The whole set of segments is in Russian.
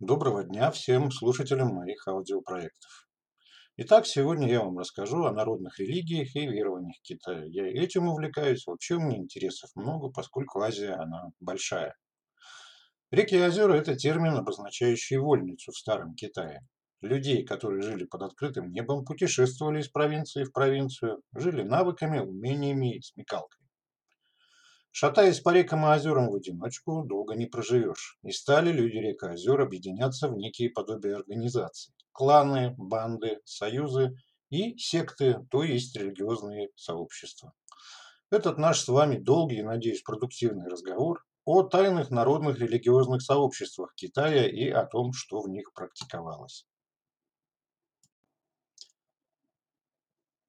Доброго дня всем слушателям моих аудиопроектов. Итак, сегодня я вам расскажу о народных религиях и верованиях Китая. Я этим увлекаюсь, вообще меня интересов много, поскольку Азия, она большая. Реки и озера– это термин, обозначающий вольницу в Старом Китае. Людей, которые жили под открытым небом, путешествовали из провинции в провинцию, жили навыками, умениями и смекалкой. Шатаясь по рекам и озерам в одиночку, долго не проживешь. И стали люди рек и озер объединяться в некие подобия организаций. Кланы, банды, союзы и секты, то есть религиозные сообщества. Этот наш с вами долгий и, надеюсь, продуктивный разговор о тайных народных религиозных сообществах Китая и о том, что в них практиковалось.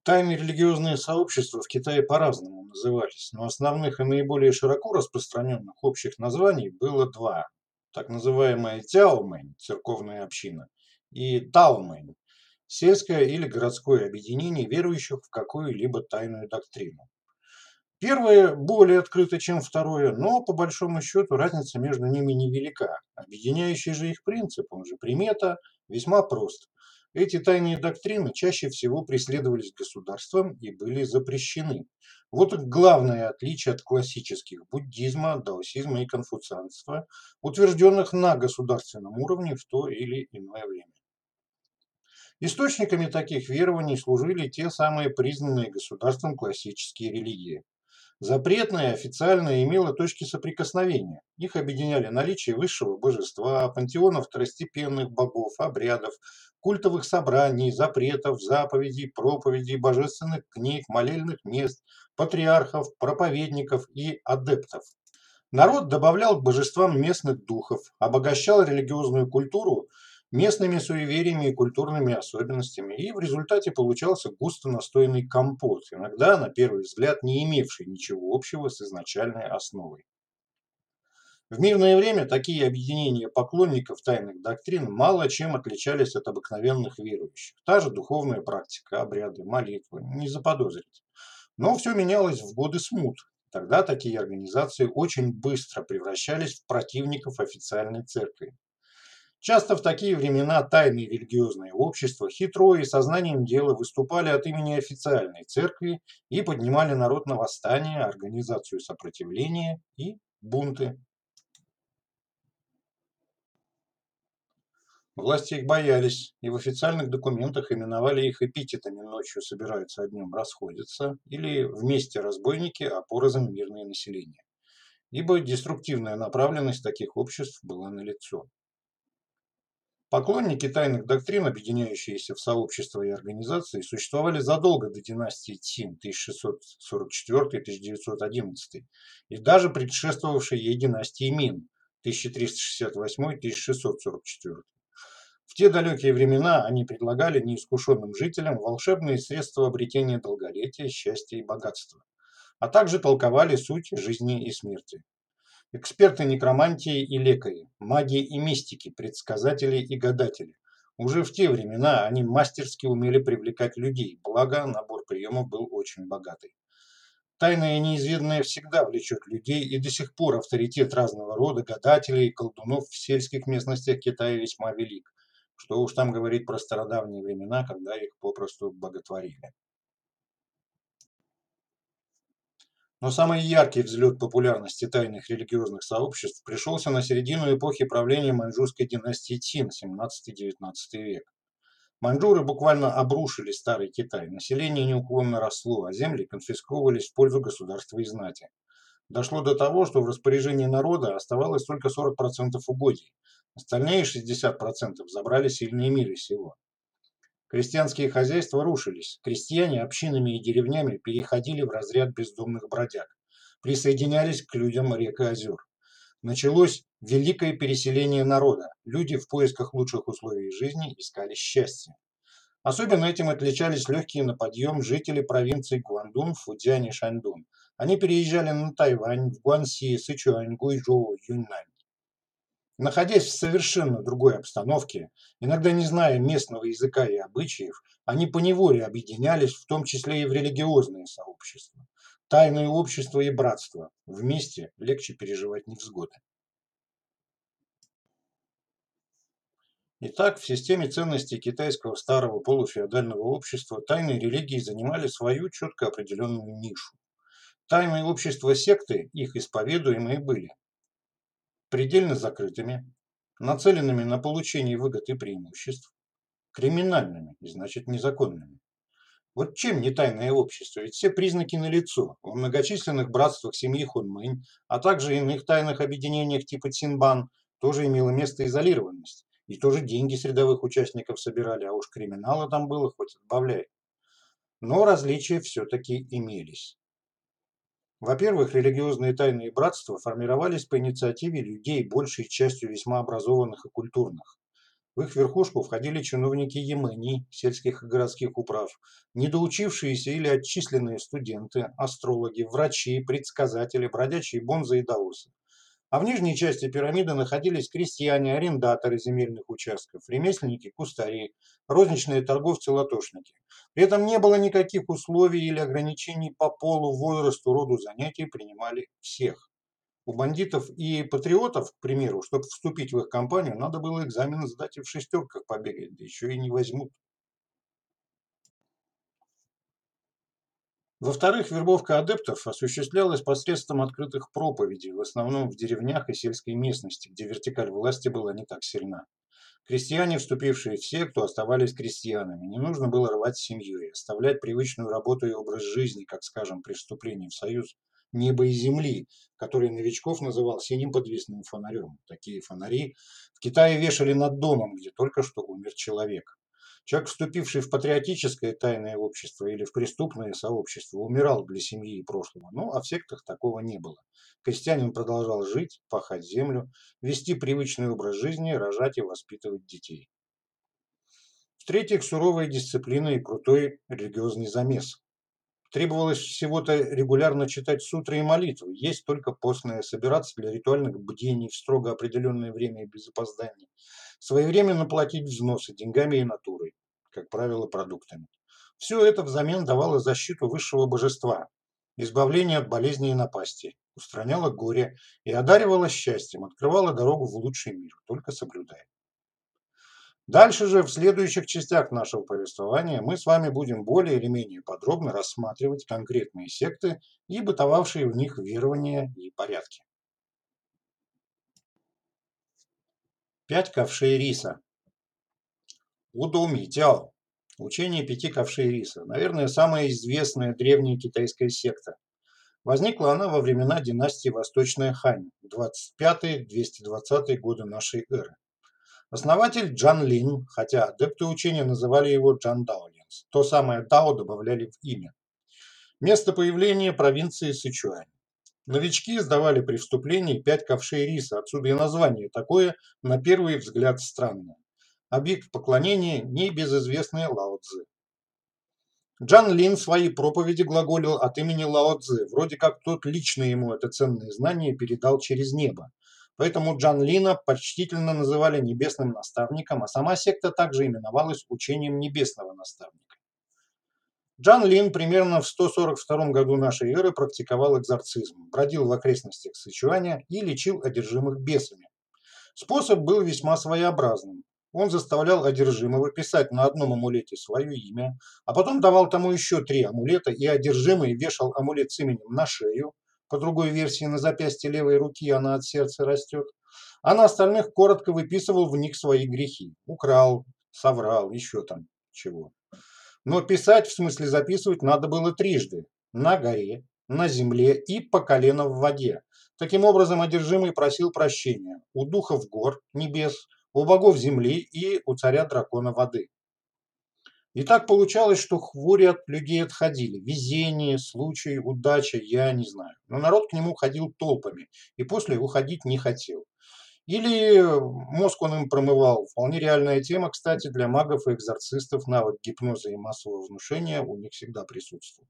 Тайные религиозные сообщества в Китае по-разному назывались, но основных и наиболее широко распространенных общих названий было два. Так называемая Тяомэнь, церковная община, и Таомэнь, сельское или городское объединение верующих в какую-либо тайную доктрину. Первое более открыто, чем второе, но по большому счету разница между ними невелика. Объединяющий же их принцип, он же примета, весьма прост. Эти тайные доктрины чаще всего преследовались государством и были запрещены. Вот главное отличие от классических буддизма, даосизма и конфуцианства, утвержденных на государственном уровне в то или иное время. Источниками таких верований служили те самые признанные государством классические религии. Запретное официально имело точки соприкосновения. Их объединяли наличие высшего божества, пантеонов второстепенных богов, обрядов, культовых собраний, запретов, заповедей, проповедей, божественных книг, молельных мест, патриархов, проповедников и адептов. Народ добавлял к божествам местных духов, обогащал религиозную культуру местными суевериями и культурными особенностями, и в результате получался густо настойный компот, иногда, на первый взгляд, не имевший ничего общего с изначальной основой. В мирное время такие объединения поклонников тайных доктрин мало чем отличались от обыкновенных верующих. Та же духовная практика, обряды, молитвы, не заподозрить. Но все менялось в годы смут. Тогда такие организации очень быстро превращались в противников официальной церкви. Часто в такие времена тайные религиозные общества хитро и сознанием дела выступали от имени официальной церкви и поднимали народ на восстание, организацию сопротивления и бунты. Власти их боялись, и в официальных документах именовали их эпитетами «ночью собираются, а днем расходятся» или «вместе разбойники, а порознь мирное население». Ибо деструктивная направленность таких обществ была налицо. Поклонники тайных доктрин, объединяющиеся в сообщества и организации, существовали задолго до династии Цин 1644-1911 и даже предшествовавшей ей династии Мин 1368-1644. В те далекие времена они предлагали неискушенным жителям волшебные средства обретения долголетия, счастья и богатства, а также толковали суть жизни и смерти. Эксперты некромантии и лекари, маги и мистики, предсказатели и гадатели. Уже в те времена они мастерски умели привлекать людей, благо набор приемов был очень богатый. Тайное и неизведанное всегда влечет людей, и до сих пор авторитет разного рода гадателей и колдунов в сельских местностях Китая весьма велик. Что уж там говорить про стародавние времена, когда их попросту боготворили. Но самый яркий взлет популярности тайных религиозных сообществ пришелся на середину эпохи правления маньчжурской династии Цин, 17-19 век. Маньчжуры буквально обрушили старый Китай, население неуклонно росло, а земли конфисковывались в пользу государства и знати. Дошло до того, что в распоряжении народа оставалось только 40% угодий, Остальные 60% забрали сильные миры сего. Крестьянские хозяйства рушились, крестьяне общинами и деревнями переходили в разряд бездомных бродяг, присоединялись к людям рек и озер. Началось великое переселение народа. Люди в поисках лучших условий жизни искали счастье. Особенно этим отличались легкие на подъем жители провинций Гуандун, Фудзянь и Шаньдун. Они переезжали на Тайвань, в Гуанси, Сычуань, Гуйчжоу, Юньнань. Находясь в совершенно другой обстановке, иногда не зная местного языка и обычаев, они поневоле объединялись, в том числе и в религиозные сообщества. Тайное общество и братство. Вместе легче переживать невзгоды. Итак, в системе ценностей китайского старого полуфеодального общества тайные религии занимали свою четко определенную нишу. Тайные общества секты, их исповедуемые были предельно закрытыми, нацеленными на получение выгод и преимуществ, криминальными значит незаконными. Вот чем не тайное общество? Ведь все признаки налицо. В многочисленных братствах семьи Хунмэнь, а также иных тайных объединениях типа Цинбан тоже имела место изолированность. И тоже деньги с рядовых участников собирали, а уж криминала там было хоть отбавляй. Но различия все-таки имелись. Во-первых, религиозные тайные братства формировались по инициативе людей, большей частью весьма образованных и культурных. В их верхушку входили чиновники Емени, сельских и городских управ, недоучившиеся или отчисленные студенты, астрологи, врачи, предсказатели, бродячие бонзы и даосы. А в нижней части пирамиды находились крестьяне, арендаторы земельных участков, ремесленники, кустари, розничные торговцы-латошники. При этом не было никаких условий или ограничений по полу, возрасту, роду занятий, принимали всех. У бандитов и патриотов, к примеру, чтобы вступить в их компанию, надо было экзамен сдать и в шестерках побегать, да еще и не возьмут. Во-вторых, вербовка адептов осуществлялась посредством открытых проповедей, в основном в деревнях и сельской местности, где вертикаль власти была не так сильна. Крестьяне, вступившие в секту, оставались крестьянами. Не нужно было рвать семью и оставлять привычную работу и образ жизни, как, скажем, при вступлении в союз неба и земли, который новичков называл синим подвесным фонарем. Такие фонари в Китае вешали над домом, где только что умер человек. Человек, вступивший в патриотическое тайное общество или в преступное сообщество, умирал для семьи и прошлого. Ну, а в сектах такого не было. Крестьянин продолжал жить, пахать землю, вести привычный образ жизни, рожать и воспитывать детей. В-третьих, суровая дисциплина и крутой религиозный замес. Требовалось всего-то регулярно читать сутры и молитвы, есть только постное, собираться для ритуальных бдений в строго определенное время и без опозданий, своевременно платить взносы деньгами и натурой, как правило, продуктами. Все это взамен давало защиту высшего божества, избавление от болезней и напасти, устраняло горе и одаривало счастьем, открывало дорогу в лучший мир, только соблюдая. Дальше же, в следующих частях нашего повествования, мы с вами будем более или менее подробно рассматривать конкретные секты и бытовавшие в них верования и порядки. Пять ковшей риса. Удоми, Тяо. Учение пяти ковшей риса. Наверное, самая известная древняя китайская секта. Возникла она во времена династии Восточная Хань, 25-220 годы нашей эры. Основатель Джан Лин, хотя адепты учения называли его Джан Даолинс. То самое Дао добавляли в имя. Место появления провинции Сычуань. Новички сдавали при вступлении пять ковшей риса, отсюда и название такое, на первый взгляд, странное. Объект поклонения – небезызвестный Лао Цзы. Джан Лин свои проповеди глаголил от имени Лао Цзы, вроде как тот лично ему это ценное знание передал через небо. Поэтому Джан Лина почтительно называли небесным наставником, а сама секта также именовалась учением небесного наставника. Джан Лин примерно в 142 году нашей эры практиковал экзорцизм, бродил в окрестностях Сычуаня и лечил одержимых бесами. Способ был весьма своеобразным. Он заставлял одержимого писать на одном амулете свое имя, а потом давал тому еще три амулета, и одержимый вешал амулет с именем на шею, по другой версии, на запястье левой руки она от сердца растет. А на остальных коротко выписывал в них свои грехи. Украл, соврал, еще там чего. Но писать, в смысле записывать, надо было трижды. На горе, на земле и по колено в воде. Таким образом, одержимый просил прощения у духов гор, небес, у богов земли и у царя дракона воды. И так получалось, что хвори от людей отходили. Везение, случай, удача, я не знаю. Но народ к нему ходил толпами и после уходить не хотел. Или мозг он им промывал. Вполне реальная тема, кстати, для магов и экзорцистов навык гипноза и массового внушения у них всегда присутствовал.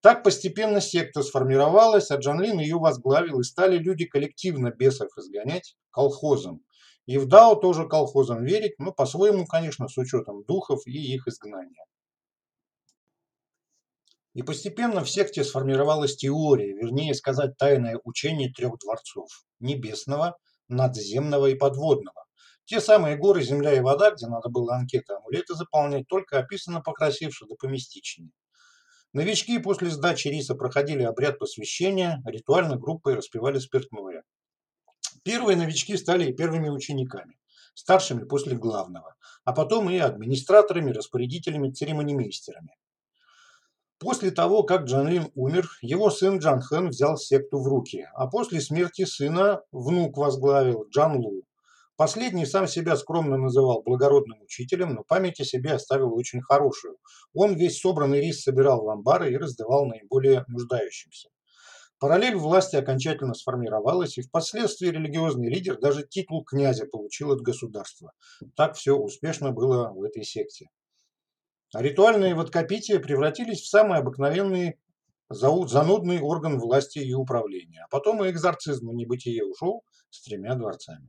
Так постепенно секта сформировалась, а Джанлин ее возглавил, и стали люди коллективно бесов изгонять колхозом. И в Дао тоже колхозам верить, но по-своему, конечно, с учетом духов и их изгнания. И постепенно в секте сформировалась теория, вернее сказать, тайное учение трех дворцов – небесного, надземного и подводного. Те самые горы, земля и вода, где надо было анкеты амулеты заполнять, только описано покрасивше да поместичнее. Новички после сдачи риса проходили обряд посвящения, ритуально группой распивали спиртное. Первые новички стали первыми учениками, старшими после главного, а потом и администраторами, распорядителями, церемонимейстерами. После того, как Джан Лин умер, его сын Джан Хэн взял секту в руки, а после смерти сына внук возглавил Джан Лу. Последний сам себя скромно называл благородным учителем, но память о себе оставил очень хорошую. Он весь собранный рис собирал в амбары и раздавал наиболее нуждающимся. Параллель власти окончательно сформировалась, и впоследствии религиозный лидер даже титул князя получил от государства. Так все успешно было в этой секте. Ритуальные водкопития превратились в самый обыкновенный занудный орган власти и управления. А потом и экзорцизм в небытие ушел с тремя дворцами.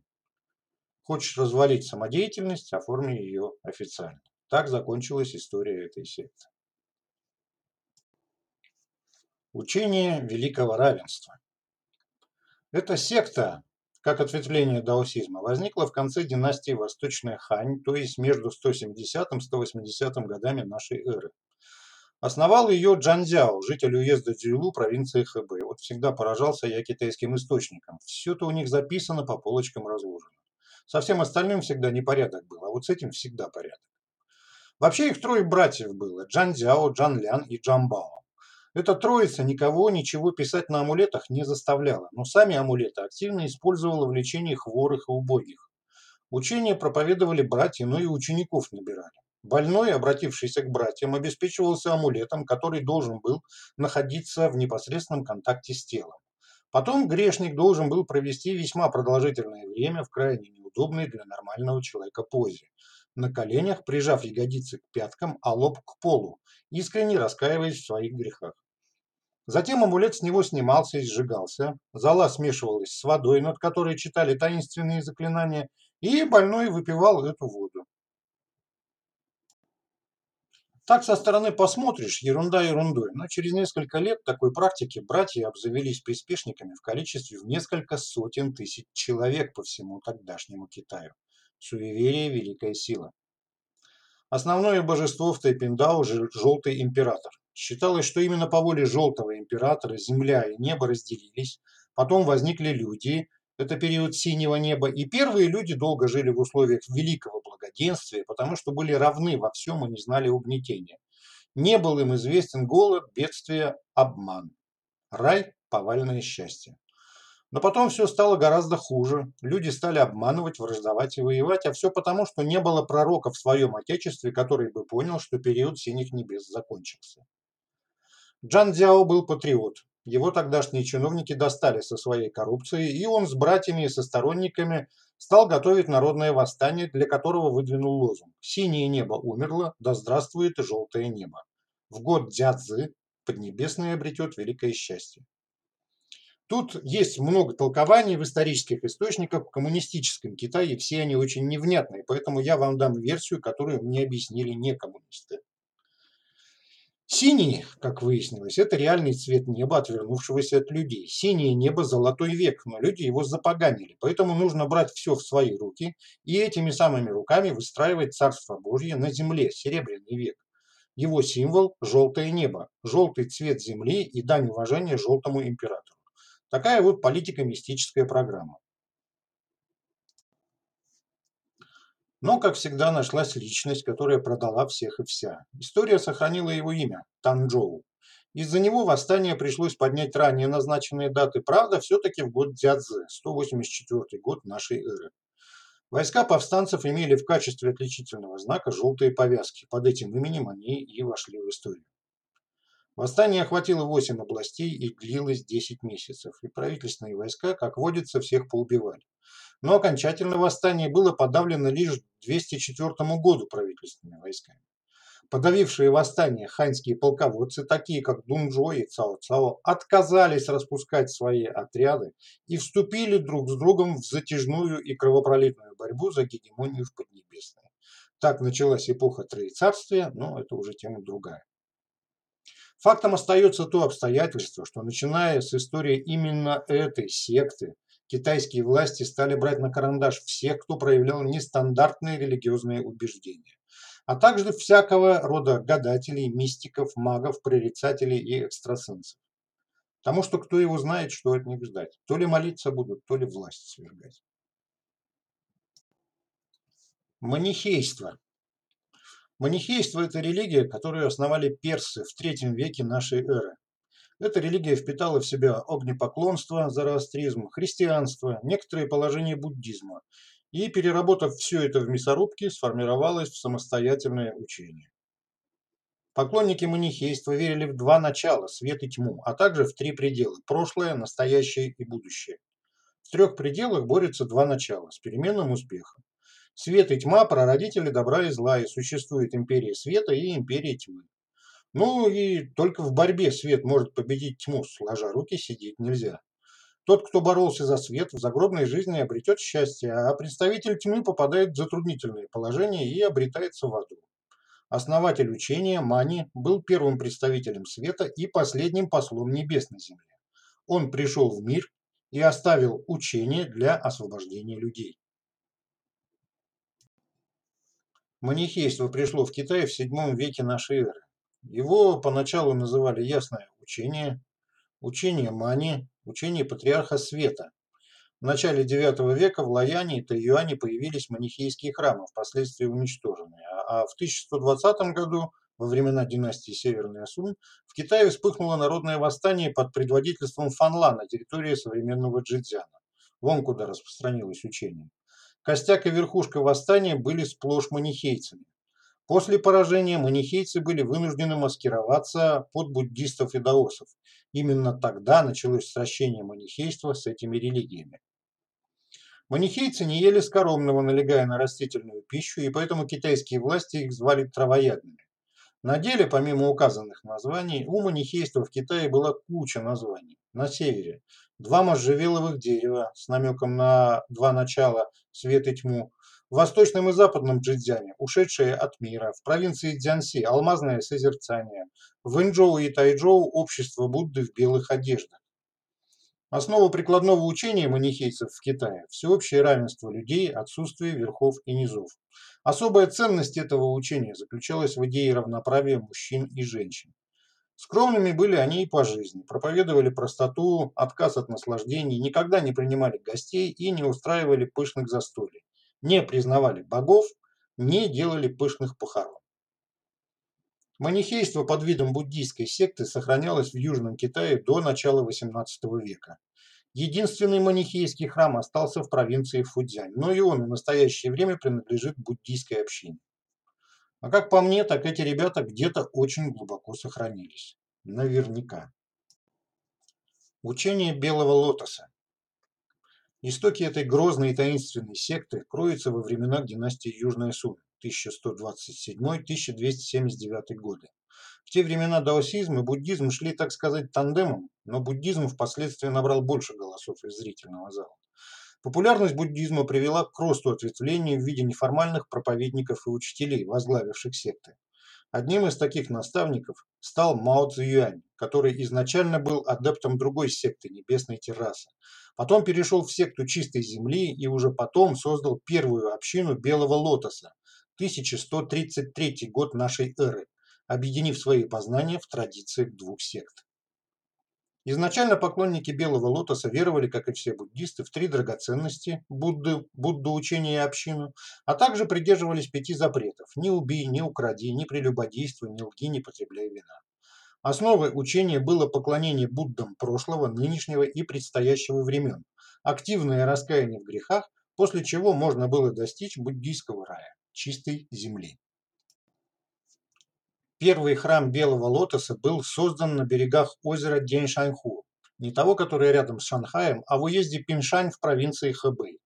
Хочешь развалить самодеятельность, оформи ее официально. Так закончилась история этой секты. Учение великого равенства. Эта секта, как ответвление даосизма, возникла в конце династии Восточная Хань, то есть между 170 и 180 годами нашей эры. Основал ее Джан Цзяо, житель уезда Дзюйлу, провинции Хэбэй. Вот всегда поражался я китайским источникам. Все это у них записано, по полочкам разложено. Со всем остальным всегда непорядок был, а вот с этим всегда порядок. Вообще их трое братьев было – Джан Цзяо, Джан Лян и Джан Бао. Эта троица никого ничего писать на амулетах не заставляла, но сами амулеты активно использовала в лечении хворых и убогих. Учения проповедовали братья, но и учеников набирали. Больной, обратившийся к братьям, обеспечивался амулетом, который должен был находиться в непосредственном контакте с телом. Потом грешник должен был провести весьма продолжительное время в крайне неудобной для нормального человека позе. На коленях, прижав ягодицы к пяткам, а лоб к полу, искренне раскаиваясь в своих грехах. Затем амулет с него снимался и сжигался, зола смешивалась с водой, над которой читали таинственные заклинания, и больной выпивал эту воду. Так со стороны посмотришь, ерунда ерундой, но через несколько лет такой практики братья обзавелись приспешниками в количестве в несколько сотен тысяч человек по всему тогдашнему Китаю. Суеверие – великая сила. Основное божество в Тайпиндао – Желтый Император. Считалось, что именно по воле Желтого Императора земля и небо разделились, потом возникли люди, это период синего неба, и первые люди долго жили в условиях великого благоденствия, потому что были равны во всем и не знали угнетения. Не был им известен голод, бедствие, обман. Рай – повальное счастье. Но потом все стало гораздо хуже. Люди стали обманывать, враждовать и воевать, а все потому, что не было пророка в своем отечестве, который бы понял, что период синих небес закончился. Джан Цзяо был патриот. Его тогдашние чиновники достали со своей коррупцией, и он с братьями и со сторонниками стал готовить народное восстание, для которого выдвинул лозунг «Синее небо умерло, да здравствует желтое небо». В год Дзядзы Поднебесное обретет великое счастье. Тут есть много толкований в исторических источниках в коммунистическом Китае, все они очень невнятные, поэтому я вам дам версию, которую мне объяснили не коммунисты. Синий, как выяснилось, это реальный цвет неба, отвернувшегося от людей. Синее небо – золотой век, но люди его запоганили, поэтому нужно брать все в свои руки и этими самыми руками выстраивать Царство Божье на земле, серебряный век. Его символ – желтое небо, желтый цвет земли и дань уважения желтому императору. Такая вот политико-мистическая программа. Но, как всегда, нашлась личность, которая продала всех и вся. История сохранила его имя – Танчжоу. Из-за него восстание пришлось поднять ранее назначенные даты. Правда, все-таки в год Дзядзы, 184 год нашей эры. Войска повстанцев имели в качестве отличительного знака желтые повязки. Под этим именем они и вошли в историю. Восстание охватило 8 областей и длилось 10 месяцев, и правительственные войска, как водится, всех поубивали но окончательно восстание было подавлено лишь к 204 году правительственными войсками. Подавившие восстание ханьские полководцы, такие как Дунжо и Цао Цао, отказались распускать свои отряды и вступили друг с другом в затяжную и кровопролитную борьбу за гегемонию в Поднебесной. Так началась эпоха Троецарствия, но это уже тема другая. Фактом остается то обстоятельство, что начиная с истории именно этой секты, китайские власти стали брать на карандаш всех, кто проявлял нестандартные религиозные убеждения, а также всякого рода гадателей, мистиков, магов, прорицателей и экстрасенсов. Потому что кто его знает, что от них ждать. То ли молиться будут, то ли власть свергать. Манихейство. Манихейство – это религия, которую основали персы в третьем веке нашей эры. Эта религия впитала в себя огнепоклонство, зороастризм, христианство, некоторые положения буддизма и, переработав все это в мясорубке, сформировалась в самостоятельное учение. Поклонники манихейства верили в два начала – свет и тьму, а также в три предела – прошлое, настоящее и будущее. В трех пределах борются два начала с переменным успехом. Свет и тьма – прародители добра и зла, и существует империя света и империя тьмы. Ну и только в борьбе свет может победить тьму, сложа руки сидеть нельзя. Тот, кто боролся за свет, в загробной жизни обретет счастье, а представитель тьмы попадает в затруднительное положение и обретается в аду. Основатель учения Мани был первым представителем света и последним послом небес на земле. Он пришел в мир и оставил учение для освобождения людей. Манихейство пришло в Китай в VII веке нашей эры. Его поначалу называли ясное учение, учение Мани, учение патриарха света. В начале IX века в Лаяне и Тайюане появились манихейские храмы, впоследствии уничтоженные. А в 1120 году, во времена династии Северный Асун, в Китае вспыхнуло народное восстание под предводительством Фанла на территории современного Джидзяна. Вон куда распространилось учение. Костяк и верхушка восстания были сплошь манихейцами. После поражения манихейцы были вынуждены маскироваться под буддистов и даосов. Именно тогда началось сращение манихейства с этими религиями. Манихейцы не ели скоромного, налегая на растительную пищу, и поэтому китайские власти их звали травоядными. На деле, помимо указанных названий, у манихейства в Китае была куча названий. На севере два можжевеловых дерева с намеком на два начала – свет и тьму, в восточном и западном Джидзяне, ушедшие от мира, в провинции Дзянси – алмазное созерцание, в Инчжоу и Тайчжоу – общество Будды в белых одеждах. Основа прикладного учения манихейцев в Китае – всеобщее равенство людей, отсутствие верхов и низов. Особая ценность этого учения заключалась в идее равноправия мужчин и женщин. Скромными были они и по жизни, проповедовали простоту, отказ от наслаждений, никогда не принимали гостей и не устраивали пышных застолий не признавали богов, не делали пышных похорон. Манихейство под видом буддийской секты сохранялось в Южном Китае до начала XVIII века. Единственный манихейский храм остался в провинции Фудзянь, но и он в настоящее время принадлежит буддийской общине. А как по мне, так эти ребята где-то очень глубоко сохранились. Наверняка. Учение Белого Лотоса. Истоки этой грозной и таинственной секты кроются во временах династии Южная Сун 1127-1279 годы. В те времена даосизм и буддизм шли, так сказать, тандемом, но буддизм впоследствии набрал больше голосов из зрительного зала. Популярность буддизма привела к росту ответвлений в виде неформальных проповедников и учителей, возглавивших секты. Одним из таких наставников стал Мао Цзюань, который изначально был адептом другой секты Небесной Террасы. Потом перешел в секту Чистой Земли и уже потом создал первую общину Белого Лотоса, 1133 год нашей эры, объединив свои познания в традициях двух сект. Изначально поклонники Белого Лотоса веровали, как и все буддисты, в три драгоценности – Будды, Будду, учения и общину, а также придерживались пяти запретов – не убей, не укради, не прелюбодействуй, не лги, не потребляй вина. Основой учения было поклонение Буддам прошлого, нынешнего и предстоящего времен, активное раскаяние в грехах, после чего можно было достичь буддийского рая – чистой земли. Первый храм Белого Лотоса был создан на берегах озера Деньшаньху, не того, который рядом с Шанхаем, а в уезде Пиншань в провинции Хэбэй.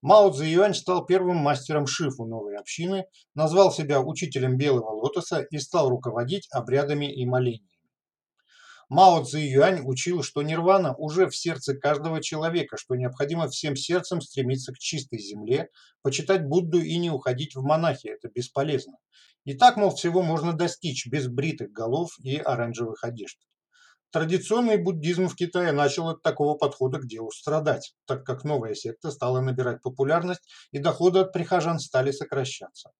Мао Цзэюань стал первым мастером шифу новой общины, назвал себя учителем Белого Лотоса и стал руководить обрядами и молениями. Мао Цзэюань учил, что нирвана уже в сердце каждого человека, что необходимо всем сердцем стремиться к чистой земле, почитать Будду и не уходить в монахи, это бесполезно. И так, мол, всего можно достичь без бритых голов и оранжевых одежд. Традиционный буддизм в Китае начал от такого подхода к делу страдать, так как новая секта стала набирать популярность и доходы от прихожан стали сокращаться.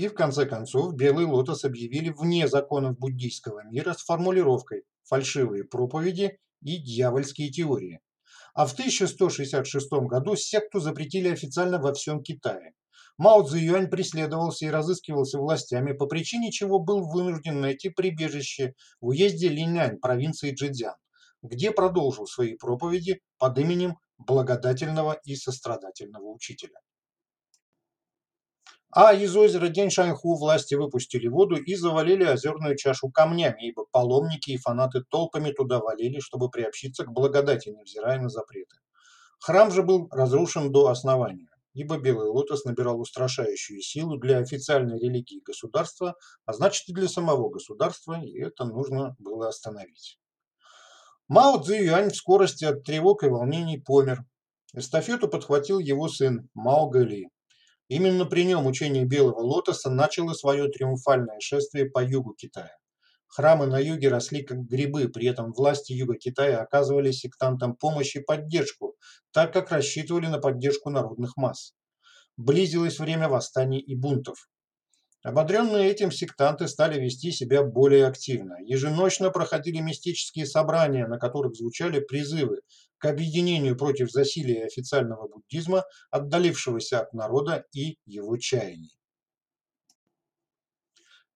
И в конце концов Белый Лотос объявили вне законов буддийского мира с формулировкой «фальшивые проповеди и дьявольские теории». А в 1166 году секту запретили официально во всем Китае. Мао Цзэюань преследовался и разыскивался властями, по причине чего был вынужден найти прибежище в уезде Линянь провинции Джидзян, где продолжил свои проповеди под именем благодательного и сострадательного учителя. А из озера Деньшаньху власти выпустили воду и завалили озерную чашу камнями, ибо паломники и фанаты толпами туда валили, чтобы приобщиться к благодати, невзирая на запреты. Храм же был разрушен до основания ибо Белый Лотос набирал устрашающую силу для официальной религии государства, а значит и для самого государства, и это нужно было остановить. Мао Цзэюань в скорости от тревог и волнений помер. Эстафету подхватил его сын Мао Гэли. Именно при нем учение Белого Лотоса начало свое триумфальное шествие по югу Китая. Храмы на юге росли как грибы, при этом власти юга Китая оказывали сектантам помощь и поддержку, так как рассчитывали на поддержку народных масс. Близилось время восстаний и бунтов. Ободренные этим сектанты стали вести себя более активно. Еженочно проходили мистические собрания, на которых звучали призывы к объединению против засилия официального буддизма, отдалившегося от народа и его чаяний.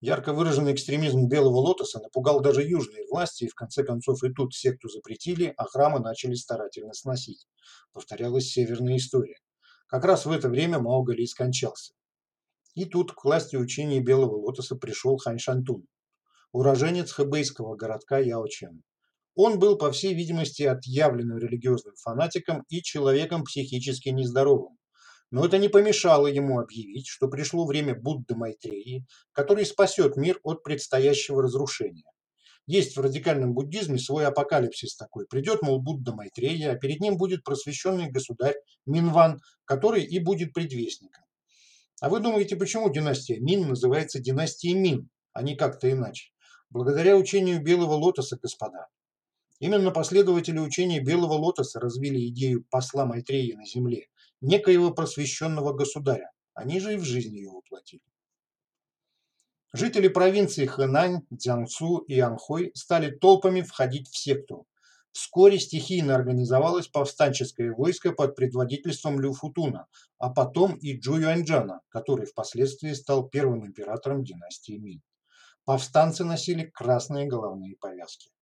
Ярко выраженный экстремизм Белого Лотоса напугал даже южные власти, и в конце концов и тут секту запретили, а храмы начали старательно сносить. Повторялась северная история. Как раз в это время Маугали скончался. И тут к власти учения Белого Лотоса пришел Хань Шантун, уроженец хэбэйского городка Яочен. Он был, по всей видимости, отъявленным религиозным фанатиком и человеком психически нездоровым. Но это не помешало ему объявить, что пришло время Будды Майтреи, который спасет мир от предстоящего разрушения. Есть в радикальном буддизме свой апокалипсис такой. Придет, мол, Будда Майтрея, а перед ним будет просвещенный государь Минван, который и будет предвестником. А вы думаете, почему династия Мин называется династией Мин, а не как-то иначе? Благодаря учению Белого Лотоса, господа. Именно последователи учения Белого Лотоса развили идею посла Майтрея на земле, некоего просвещенного государя. Они же и в жизни ее воплотили. Жители провинции Хэнань, Цзянцу и Анхой стали толпами входить в секту. Вскоре стихийно организовалось повстанческое войско под предводительством Лю Футуна, а потом и Джу Юаньчжана, который впоследствии стал первым императором династии Мин. Повстанцы носили красные головные повязки.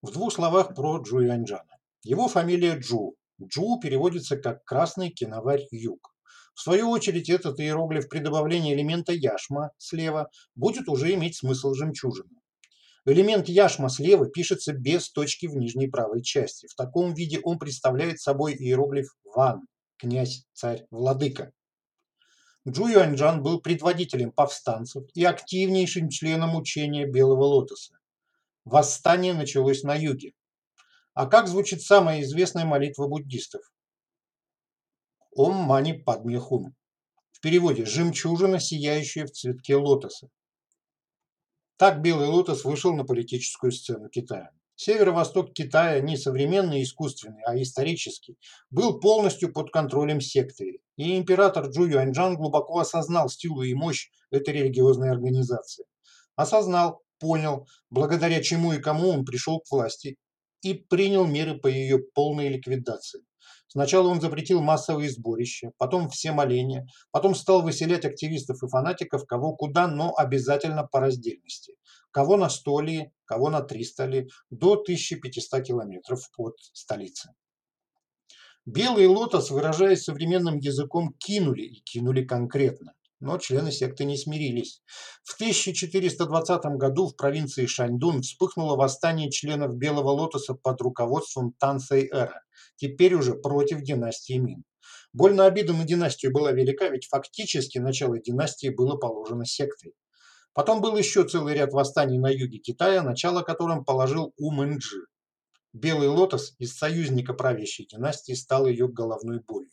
В двух словах про Джу Юаньчжана. Его фамилия Джу, Джу переводится как «красный киноварь юг». В свою очередь, этот иероглиф при добавлении элемента яшма слева будет уже иметь смысл жемчужины. Элемент яшма слева пишется без точки в нижней правой части. В таком виде он представляет собой иероглиф Ван – князь, царь, владыка. Джу Юаньчжан был предводителем повстанцев и активнейшим членом учения Белого Лотоса. Восстание началось на юге. А как звучит самая известная молитва буддистов? Ом мани падме хум. В переводе «жемчужина, сияющая в цветке лотоса». Так белый лотос вышел на политическую сцену Китая. Северо-восток Китая не современный искусственный, а исторический, был полностью под контролем секты, и император Джу Юаньчжан глубоко осознал силу и мощь этой религиозной организации. Осознал, понял, благодаря чему и кому он пришел к власти и принял меры по ее полной ликвидации. Сначала он запретил массовые сборища, потом все моления, потом стал выселять активистов и фанатиков кого куда, но обязательно по раздельности. Кого на 100 ли, кого на 300 ли, до 1500 километров от столицы. Белый лотос, выражаясь современным языком, кинули и кинули конкретно но члены секты не смирились. В 1420 году в провинции Шаньдун вспыхнуло восстание членов Белого Лотоса под руководством Тан Эра, теперь уже против династии Мин. Больно обида на династию была велика, ведь фактически начало династии было положено сектой. Потом был еще целый ряд восстаний на юге Китая, начало которым положил Умэнджи. Белый лотос из союзника правящей династии стал ее головной болью.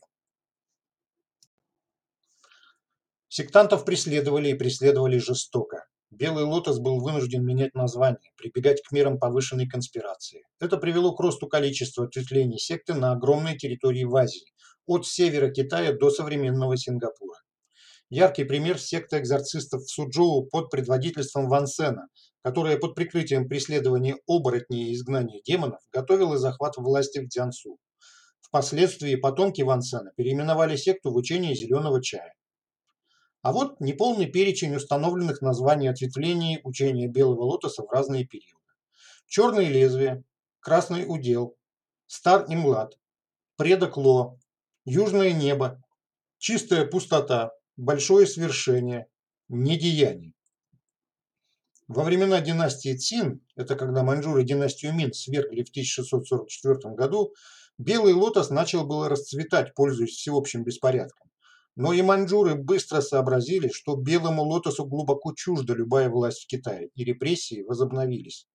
Сектантов преследовали и преследовали жестоко. Белый лотос был вынужден менять название, прибегать к мерам повышенной конспирации. Это привело к росту количества ответвлений секты на огромной территории в Азии, от севера Китая до современного Сингапура. Яркий пример – секта экзорцистов в Суджоу под предводительством Ван Сена, которая под прикрытием преследования оборотней и изгнания демонов готовила захват власти в Дзянсу. Впоследствии потомки Ван Сена переименовали секту в учение зеленого чая. А вот неполный перечень установленных названий ответвлений учения Белого Лотоса в разные периоды. Черное лезвие, Красный удел, Стар и Млад, Предок Ло, Южное небо, Чистая пустота, Большое свершение, Недеяние. Во времена династии Цин, это когда маньчжуры династию Мин свергли в 1644 году, Белый лотос начал было расцветать, пользуясь всеобщим беспорядком. Но и маньчжуры быстро сообразили, что белому лотосу глубоко чужда любая власть в Китае, и репрессии возобновились.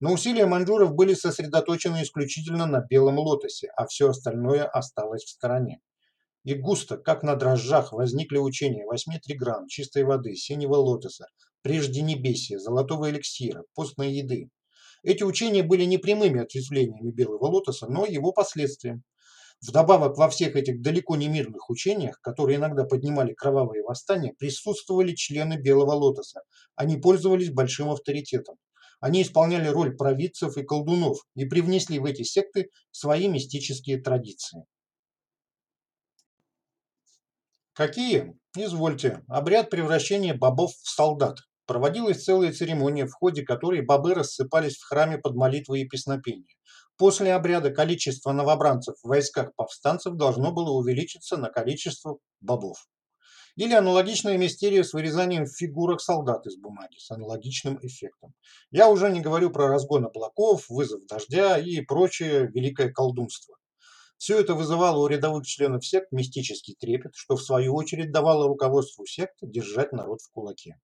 Но усилия маньчжуров были сосредоточены исключительно на белом лотосе, а все остальное осталось в стороне. И густо, как на дрожжах, возникли учения восьми триграмм, чистой воды, синего лотоса, прежде небесия, золотого эликсира, постной еды. Эти учения были не прямыми ответвлениями белого лотоса, но его последствием. Вдобавок во всех этих далеко не мирных учениях, которые иногда поднимали кровавые восстания, присутствовали члены Белого Лотоса. Они пользовались большим авторитетом. Они исполняли роль провидцев и колдунов и привнесли в эти секты свои мистические традиции. Какие? Извольте. Обряд превращения бобов в солдат. Проводилась целая церемония, в ходе которой бобы рассыпались в храме под молитвы и песнопения. После обряда количество новобранцев в войсках повстанцев должно было увеличиться на количество бобов. Или аналогичная мистерия с вырезанием фигурок солдат из бумаги с аналогичным эффектом. Я уже не говорю про разгон облаков, вызов дождя и прочее великое колдунство. Все это вызывало у рядовых членов сект мистический трепет, что в свою очередь давало руководству сект держать народ в кулаке.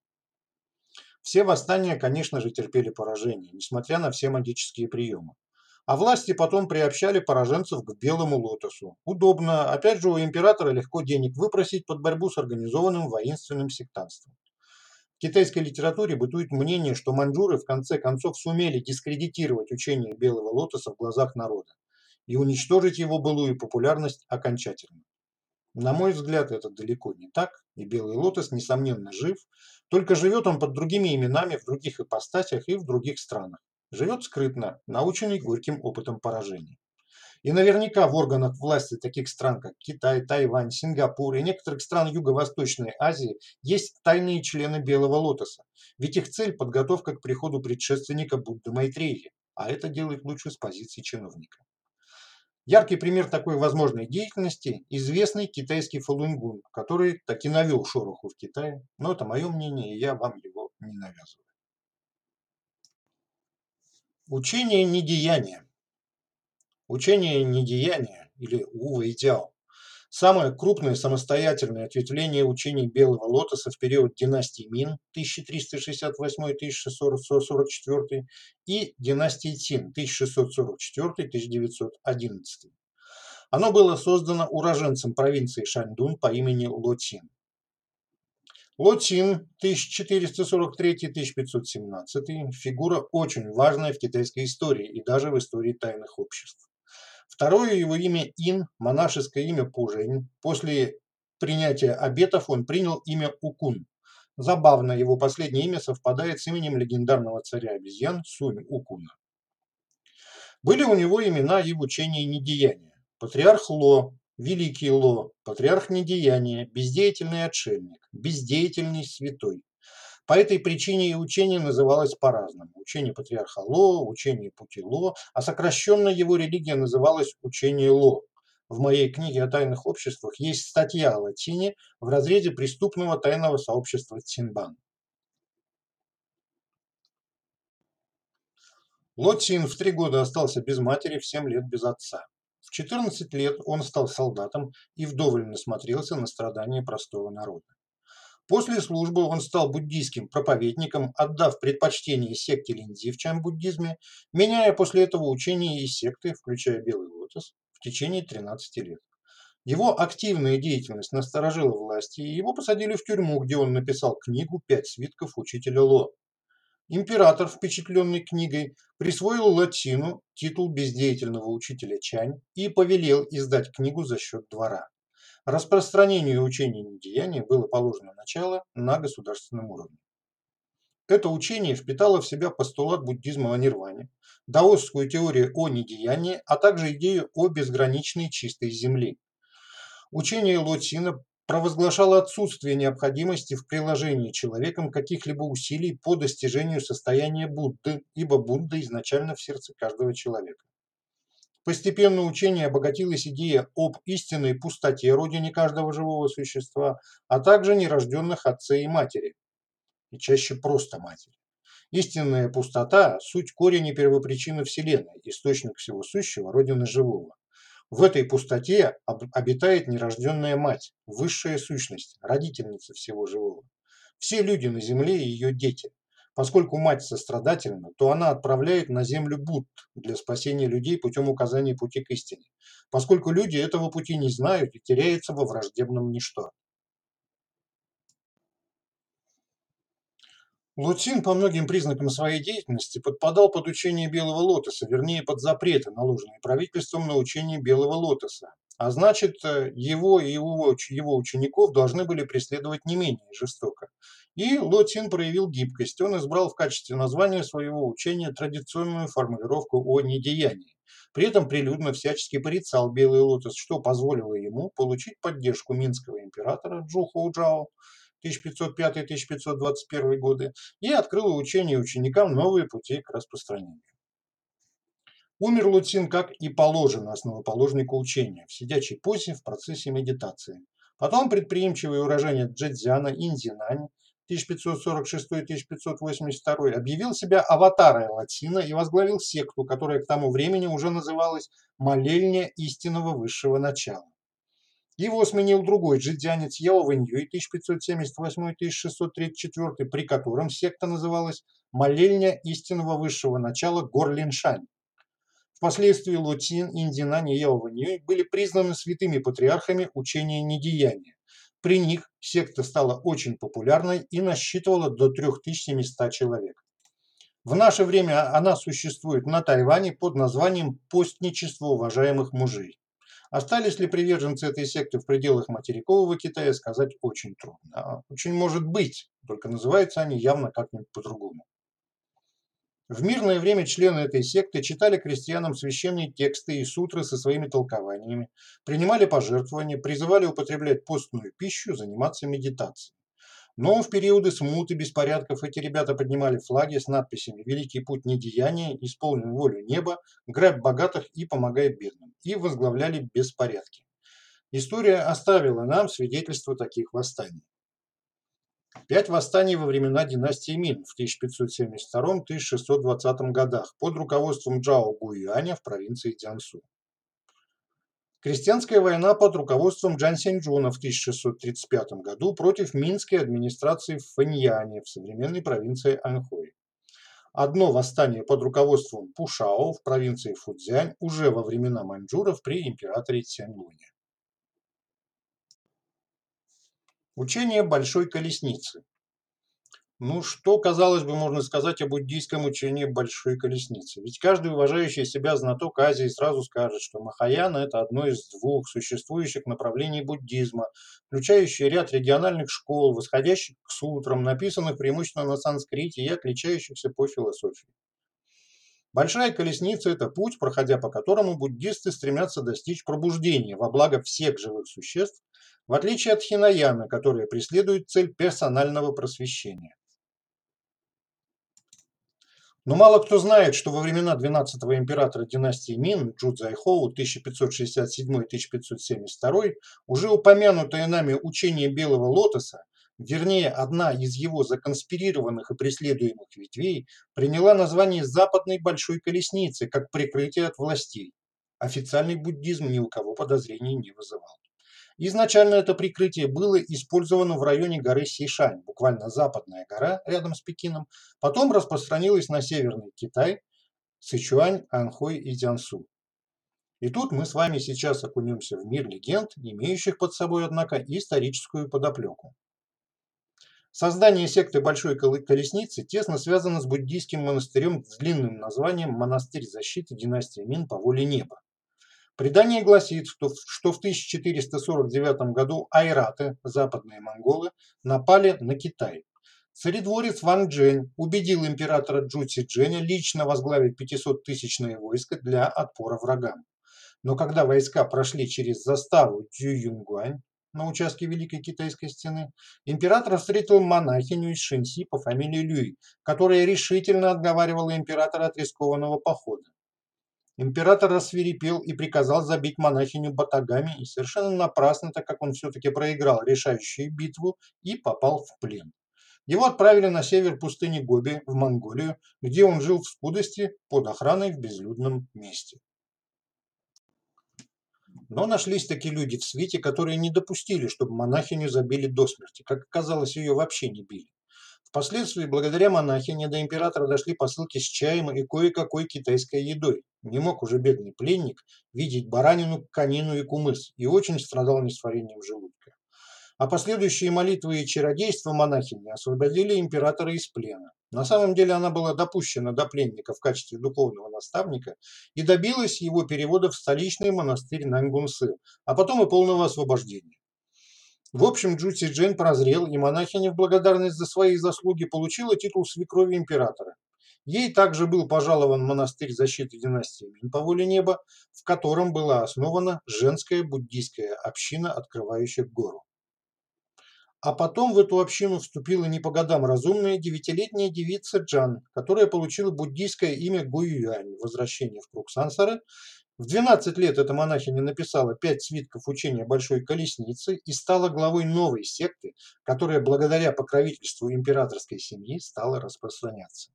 Все восстания, конечно же, терпели поражение, несмотря на все магические приемы. А власти потом приобщали пораженцев к белому лотосу. Удобно, опять же у императора легко денег выпросить под борьбу с организованным воинственным сектантством. В китайской литературе бытует мнение, что маньчжуры в конце концов сумели дискредитировать учение белого лотоса в глазах народа и уничтожить его былую популярность окончательно. На мой взгляд, это далеко не так, и белый лотос, несомненно, жив, только живет он под другими именами в других ипостасях и в других странах живет скрытно, наученный горьким опытом поражений. И наверняка в органах власти таких стран, как Китай, Тайвань, Сингапур и некоторых стран Юго-Восточной Азии есть тайные члены Белого Лотоса. Ведь их цель – подготовка к приходу предшественника Будды Майтреи, а это делает лучше с позиции чиновника. Яркий пример такой возможной деятельности – известный китайский Фалунгун, который таки навел шороху в Китае, но это мое мнение, и я вам его не навязываю. Учение недеяния. Учение недеяния, или Ува и Дяо, самое крупное самостоятельное ответвление учений Белого Лотоса в период династии Мин 1368-1644 и династии Цин 1644-1911. Оно было создано уроженцем провинции Шаньдун по имени Ло Цин. Лотин 1443-1517 фигура очень важная в китайской истории и даже в истории тайных обществ. Второе его имя Ин, монашеское имя Пужень. После принятия обетов он принял имя Укун. Забавно, его последнее имя совпадает с именем легендарного царя обезьян Сунь Укуна. Были у него имена и в учении недеяния. Патриарх Ло, Великий Ло, патриарх недеяния, бездеятельный отшельник, бездеятельный святой. По этой причине и учение называлось по-разному. Учение патриарха Ло, учение пути Ло, а сокращенно его религия называлась учение Ло. В моей книге о тайных обществах есть статья о латине в разрезе преступного тайного сообщества Цинбан. Ло Цин в три года остался без матери, в семь лет без отца. В 14 лет он стал солдатом и вдоволь насмотрелся на страдания простого народа. После службы он стал буддийским проповедником, отдав предпочтение секте Линдзи в чан-буддизме, меняя после этого учения и секты, включая Белый Лотос, в течение 13 лет. Его активная деятельность насторожила власти, и его посадили в тюрьму, где он написал книгу «Пять свитков учителя Ло». Император, впечатленный книгой, присвоил Латину титул бездеятельного учителя Чань и повелел издать книгу за счет двора. Распространению учения недеяния было положено начало на государственном уровне. Это учение впитало в себя постулат буддизма о нирване, даосскую теорию о недеянии, а также идею о безграничной чистой земле. Учение Лотсина провозглашало отсутствие необходимости в приложении человеком каких-либо усилий по достижению состояния Будды, ибо Будда изначально в сердце каждого человека. Постепенно учение обогатилось идея об истинной пустоте родине каждого живого существа, а также нерожденных отце и матери, и чаще просто матери. Истинная пустота – суть корень и первопричина Вселенной, источник всего сущего, родина живого. В этой пустоте обитает нерожденная мать, высшая сущность, родительница всего живого. Все люди на земле – ее дети. Поскольку мать сострадательна, то она отправляет на землю Будд для спасения людей путем указания пути к истине. Поскольку люди этого пути не знают и теряются во враждебном ничто. Луцин по многим признакам своей деятельности подпадал под учение Белого Лотоса, вернее под запреты, наложенные правительством на учение Белого Лотоса. А значит, э, его и его, его учеников должны были преследовать не менее жестоко. И Лотин проявил гибкость. Он избрал в качестве названия своего учения традиционную формулировку о недеянии. При этом прилюдно всячески порицал Белый Лотос, что позволило ему получить поддержку минского императора Джу Хоуджао 1505-1521 годы и открыла учение ученикам новые пути к распространению. Умер Луцин, как и положено основоположнику учения, в сидячей позе в процессе медитации. Потом предприимчивый уроженец Джэцзяна Инзинань 1546-1582 объявил себя аватарой Латина и возглавил секту, которая к тому времени уже называлась «Молельня истинного высшего начала». Его сменил другой джидзянец Яо Вэньюй 1578-1634, при котором секта называлась «Молельня истинного высшего начала Горлиншань». Впоследствии Лотин, Индинань и Яо Вэньюй были признаны святыми патриархами учения недеяния. При них секта стала очень популярной и насчитывала до 3700 человек. В наше время она существует на Тайване под названием «Постничество уважаемых мужей». Остались ли приверженцы этой секты в пределах материкового Китая, сказать очень трудно. А очень может быть, только называются они явно как-нибудь по-другому. В мирное время члены этой секты читали крестьянам священные тексты и сутры со своими толкованиями, принимали пожертвования, призывали употреблять постную пищу, заниматься медитацией. Но в периоды смуты, беспорядков эти ребята поднимали флаги с надписями «Великий путь недеяния», «Исполнен волю неба», «Грабь богатых и помогай бедным» и возглавляли беспорядки. История оставила нам свидетельство таких восстаний. Пять восстаний во времена династии Мин в 1572-1620 годах под руководством Джао Гуюаня в провинции Цзянсу. Крестьянская война под руководством Джан Сяньчжуна в 1635 году против Минской администрации в Фэньяне в современной провинции Анхой. Одно восстание под руководством Пушао в провинции Фудзянь уже во времена маньчжуров при императоре Цяньлуне. Учение Большой Колесницы ну, что, казалось бы, можно сказать о буддийском учении Большой Колесницы? Ведь каждый уважающий себя знаток Азии сразу скажет, что Махаяна – это одно из двух существующих направлений буддизма, включающее ряд региональных школ, восходящих к сутрам, написанных преимущественно на санскрите и отличающихся по философии. Большая колесница – это путь, проходя по которому буддисты стремятся достичь пробуждения во благо всех живых существ, в отличие от Хинаяна, которая преследует цель персонального просвещения. Но мало кто знает, что во времена 12-го императора династии Мин Джудзайхоу 1567-1572 уже упомянутое нами учение Белого Лотоса, вернее одна из его законспирированных и преследуемых ветвей, приняла название Западной Большой Колесницы как прикрытие от властей. Официальный буддизм ни у кого подозрений не вызывал. Изначально это прикрытие было использовано в районе горы Сишань, буквально западная гора рядом с Пекином, потом распространилось на северный Китай, Сычуань, Анхой и Цзянсу. И тут мы с вами сейчас окунемся в мир легенд, имеющих под собой, однако, историческую подоплеку. Создание секты Большой Колесницы тесно связано с буддийским монастырем с длинным названием «Монастырь защиты династии Мин по воле неба». Предание гласит, что в 1449 году айраты, западные монголы, напали на Китай. Царедворец Ван Джень убедил императора Джу Цзэджэня лично возглавить 500-тысячное войско для отпора врагам. Но когда войска прошли через заставу Цзююньгуань на участке Великой Китайской стены, император встретил монахиню из Шэньси по фамилии Люй, которая решительно отговаривала императора от рискованного похода. Император рассверепел и приказал забить монахиню батагами, и совершенно напрасно, так как он все-таки проиграл решающую битву и попал в плен. Его отправили на север пустыни Гоби, в Монголию, где он жил в скудости под охраной в безлюдном месте. Но нашлись такие люди в свете, которые не допустили, чтобы монахиню забили до смерти. Как оказалось, ее вообще не били. Впоследствии, благодаря монахине, до императора дошли посылки с чаем и кое-какой китайской едой. Не мог уже бедный пленник видеть баранину, конину и кумыс и очень страдал несварением желудка. А последующие молитвы и чародейства монахини освободили императора из плена. На самом деле она была допущена до пленника в качестве духовного наставника и добилась его перевода в столичный монастырь Нангунсы, а потом и полного освобождения. В общем, Джути Джен прозрел, и монахиня в благодарность за свои заслуги получила титул свекрови императора. Ей также был пожалован монастырь защиты династии Мин по воле неба, в котором была основана женская буддийская община, открывающая гору. А потом в эту общину вступила не по годам разумная девятилетняя девица Джан, которая получила буддийское имя Гуюань, возвращение в круг сансары. В 12 лет эта монахиня написала пять свитков учения Большой Колесницы и стала главой новой секты, которая благодаря покровительству императорской семьи стала распространяться.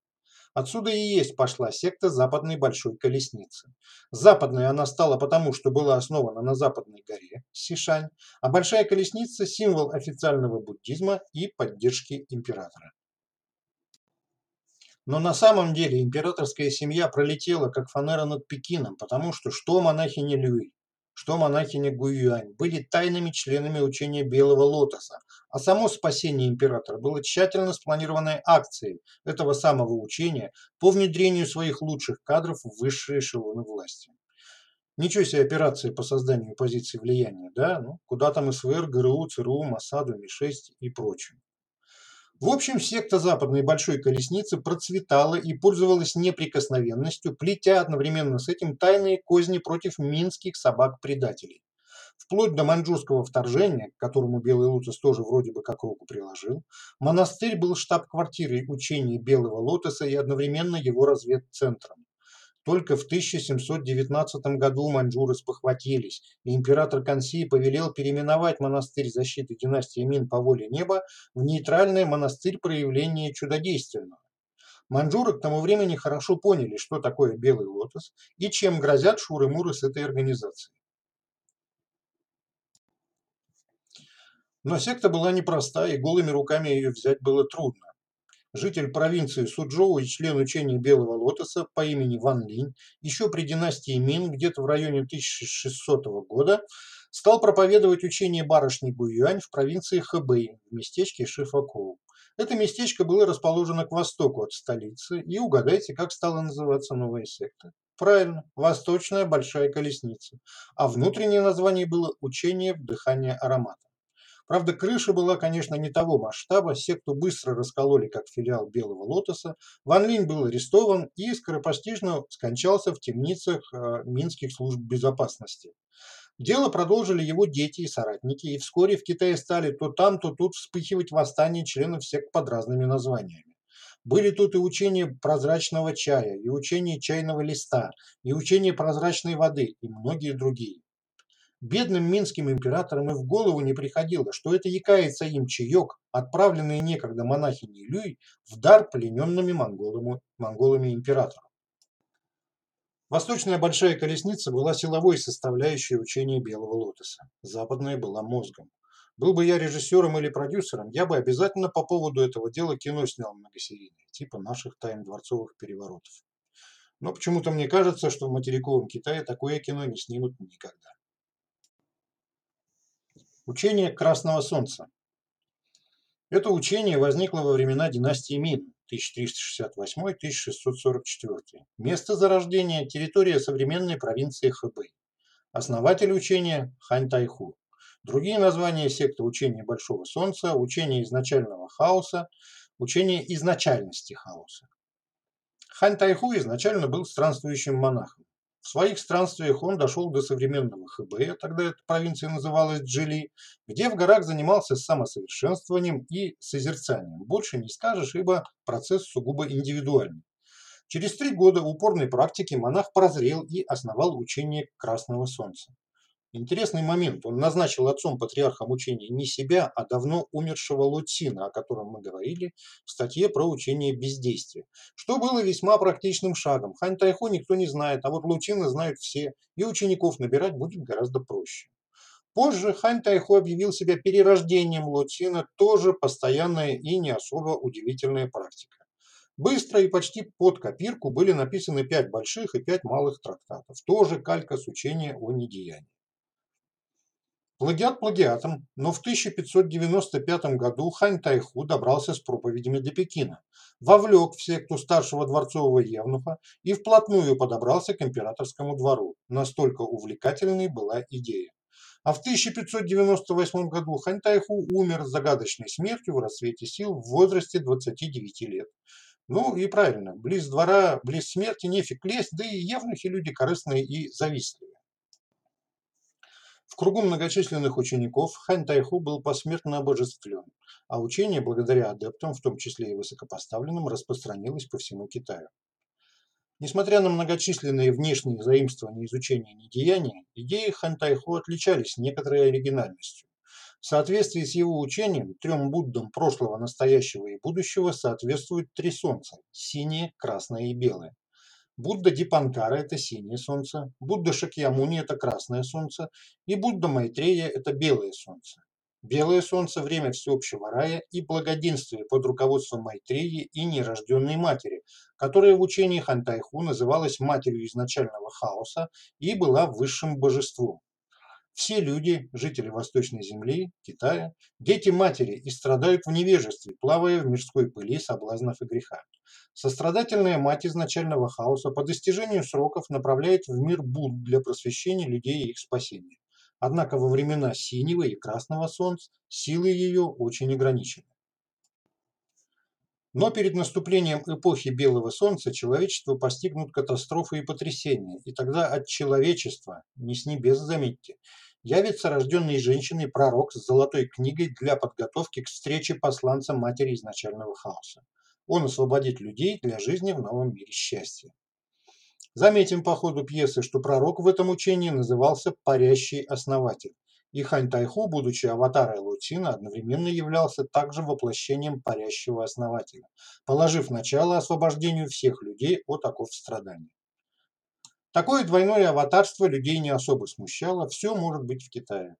Отсюда и есть пошла секта Западной Большой Колесницы. Западной она стала потому, что была основана на Западной горе, Сишань, а Большая Колесница – символ официального буддизма и поддержки императора. Но на самом деле императорская семья пролетела как фанера над Пекином, потому что что монахиня Люй, что монахиня Гуюань были тайными членами учения Белого Лотоса, а само спасение императора было тщательно спланированной акцией этого самого учения по внедрению своих лучших кадров в высшие эшелоны власти. Ничего себе операции по созданию позиций влияния, да? Ну, куда там СВР, ГРУ, ЦРУ, МОСАДу, МИ-6 и прочим. В общем, секта Западной Большой Колесницы процветала и пользовалась неприкосновенностью, плетя одновременно с этим тайные козни против минских собак-предателей. Вплоть до маньчжурского вторжения, к которому Белый Лотос тоже вроде бы как руку приложил, монастырь был штаб-квартирой учений Белого Лотоса и одновременно его разведцентром. Только в 1719 году маньчжуры спохватились, и император Канси повелел переименовать монастырь защиты династии Мин по воле неба в нейтральный монастырь проявления чудодейственного. Маньчжуры к тому времени хорошо поняли, что такое белый лотос и чем грозят шуры-муры с этой организацией. Но секта была непроста, и голыми руками ее взять было трудно. Житель провинции Суджоу и член учения Белого Лотоса по имени Ван Линь еще при династии Мин где-то в районе 1600 года стал проповедовать учение барышни Гуюань в провинции Хэбэй в местечке Шифакоу. Это местечко было расположено к востоку от столицы, и угадайте, как стала называться новая секта. Правильно, Восточная Большая Колесница. А внутреннее название было «Учение вдыхания аромата». Правда, крыша была, конечно, не того масштаба, секту быстро раскололи как филиал Белого Лотоса, Ван Линь был арестован и скоропостижно скончался в темницах э, Минских служб безопасности. Дело продолжили его дети и соратники, и вскоре в Китае стали то там, то тут вспыхивать восстания членов сект под разными названиями. Были тут и учения прозрачного чая, и учения чайного листа, и учения прозрачной воды, и многие другие. Бедным минским императорам и в голову не приходило, что это якается им чаек, отправленный некогда монахиней Люй в дар плененными монголами, монголами императором. Восточная большая колесница была силовой составляющей учения Белого Лотоса. Западная была мозгом. Был бы я режиссером или продюсером, я бы обязательно по поводу этого дела кино снял многосерийное, типа наших тайн дворцовых переворотов. Но почему-то мне кажется, что в материковом Китае такое кино не снимут никогда. Учение Красного Солнца. Это учение возникло во времена династии Мин 1368-1644. Место зарождения – территория современной провинции Хэбэй. Основатель учения – Хань Тайху. Другие названия секты учения Большого Солнца, учение изначального хаоса, учение изначальности хаоса. Хань Тайху изначально был странствующим монахом. В своих странствиях он дошел до современного Хэбэя, тогда эта провинция называлась Джили, где в горах занимался самосовершенствованием и созерцанием. Больше не скажешь, ибо процесс сугубо индивидуальный. Через три года упорной практики монах прозрел и основал учение Красного Солнца. Интересный момент. Он назначил отцом-патриархом учения не себя, а давно умершего Луцина, о котором мы говорили в статье про учение бездействия. Что было весьма практичным шагом. Хань Тайху никто не знает, а вот Луцина знают все, и учеников набирать будет гораздо проще. Позже Хань Тайху объявил себя перерождением Луцина, тоже постоянная и не особо удивительная практика. Быстро и почти под копирку были написаны пять больших и пять малых трактатов, тоже калька с учения о недеянии. Плагиат плагиатом, но в 1595 году Хань Тайху добрался с проповедями до Пекина, вовлек в секту старшего дворцового евнуха и вплотную подобрался к императорскому двору. Настолько увлекательной была идея. А в 1598 году Хань Тайху умер загадочной смертью в расцвете сил в возрасте 29 лет. Ну и правильно, близ двора, близ смерти нефиг лезть, да и евнухи люди корыстные и завистливые. В кругу многочисленных учеников Хань Тайху был посмертно обожествлен, а учение, благодаря адептам, в том числе и высокопоставленным, распространилось по всему Китаю. Несмотря на многочисленные внешние заимствования изучения недеяния, идеи Хань Тайху отличались некоторой оригинальностью. В соответствии с его учением, трем Буддам прошлого, настоящего и будущего соответствуют три солнца – синее, красное и белое. Будда Дипанкара – это синее солнце, Будда Шакьямуни – это красное солнце, и Будда Майтрея – это белое солнце. Белое солнце – время всеобщего рая и благоденствия под руководством Майтреи и нерожденной матери, которая в учении Хантайху называлась матерью изначального хаоса и была высшим божеством. Все люди, жители Восточной Земли, Китая, дети матери и страдают в невежестве, плавая в мирской пыли соблазнов и греха. Сострадательная мать изначального хаоса по достижению сроков направляет в мир Буд для просвещения людей и их спасения. Однако во времена синего и красного солнц силы ее очень ограничены. Но перед наступлением эпохи Белого Солнца человечество постигнут катастрофы и потрясения, и тогда от человечества, не с небес заметьте, явится рожденный женщиной пророк с золотой книгой для подготовки к встрече посланца матери изначального хаоса. Он освободит людей для жизни в новом мире счастья. Заметим по ходу пьесы, что пророк в этом учении назывался «парящий основатель». И Хань Тайху, будучи аватарой Луцина, одновременно являлся также воплощением парящего основателя, положив начало освобождению всех людей от оков страданий. Такое двойное аватарство людей не особо смущало, все может быть в Китае.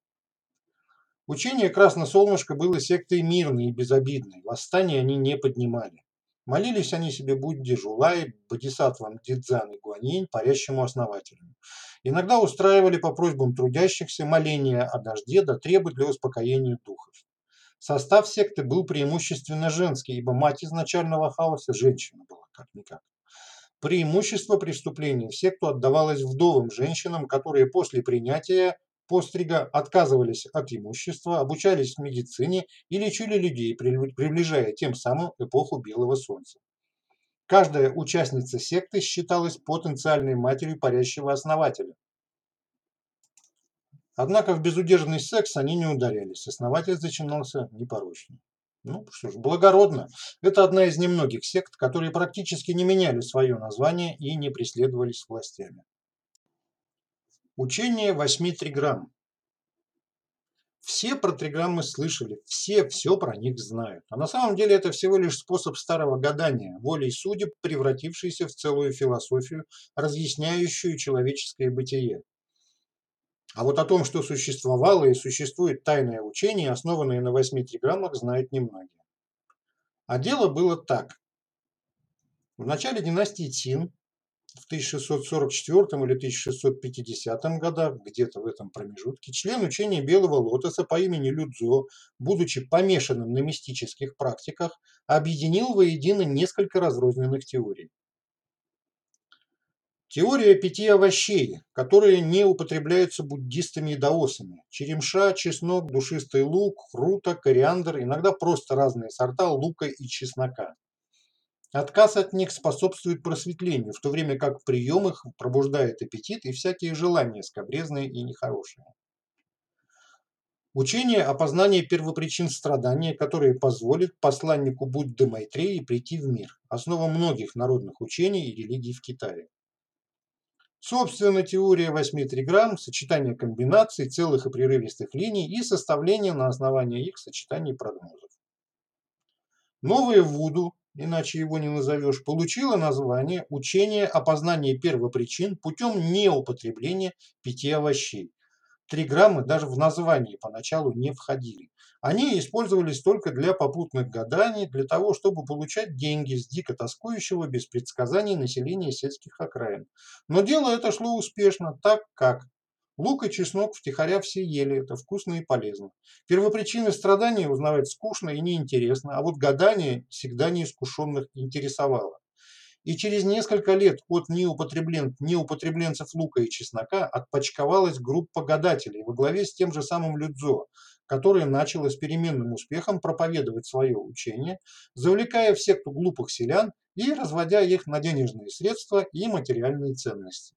Учение Красносолнышко было сектой мирной и безобидной, восстания они не поднимали. Молились они себе Будде Жулай, Бодисаттвам Дидзан и Гуаньинь, парящему основателю. Иногда устраивали по просьбам трудящихся моления о дожде до требы для успокоения духов. Состав секты был преимущественно женский, ибо мать изначального хаоса женщина была, как-никак. Преимущество преступления в секту отдавалось вдовым женщинам, которые после принятия пострига отказывались от имущества, обучались медицине и лечили людей, приближая тем самым эпоху Белого Солнца. Каждая участница секты считалась потенциальной матерью парящего основателя. Однако в безудержный секс они не ударялись, основатель зачинался непорочным. Ну что ж, благородно. Это одна из немногих сект, которые практически не меняли свое название и не преследовались властями. Учение восьми триграмм. Все про триграммы слышали, все все про них знают. А на самом деле это всего лишь способ старого гадания, волей судеб, превратившийся в целую философию, разъясняющую человеческое бытие. А вот о том, что существовало и существует тайное учение, основанное на восьми триграммах, знают немногие. А дело было так. В начале династии Цин в 1644 или 1650 годах, где-то в этом промежутке, член учения Белого Лотоса по имени Людзо, будучи помешанным на мистических практиках, объединил воедино несколько разрозненных теорий. Теория пяти овощей, которые не употребляются буддистами и даосами. Черемша, чеснок, душистый лук, рута, кориандр, иногда просто разные сорта лука и чеснока. Отказ от них способствует просветлению, в то время как прием их пробуждает аппетит и всякие желания скобрезные и нехорошие. Учение о познании первопричин страдания, которое позволит посланнику Будды Майтреи прийти в мир. Основа многих народных учений и религий в Китае. Собственно, теория 8 триграмм, сочетание комбинаций, целых и прерывистых линий и составление на основании их сочетаний прогнозов. Новое Вуду, иначе его не назовешь, получило название «Учение о познании первопричин путем неупотребления пяти овощей». Три граммы даже в названии поначалу не входили. Они использовались только для попутных гаданий, для того, чтобы получать деньги с дико тоскующего без предсказаний населения сельских окраин. Но дело это шло успешно, так как лук и чеснок втихаря все ели, это вкусно и полезно. Первопричины страданий узнавать скучно и неинтересно, а вот гадание всегда неискушенных интересовало. И через несколько лет от неупотреблен... неупотребленцев лука и чеснока отпочковалась группа гадателей во главе с тем же самым Людзо, который начал с переменным успехом проповедовать свое учение, завлекая в секту глупых селян и разводя их на денежные средства и материальные ценности.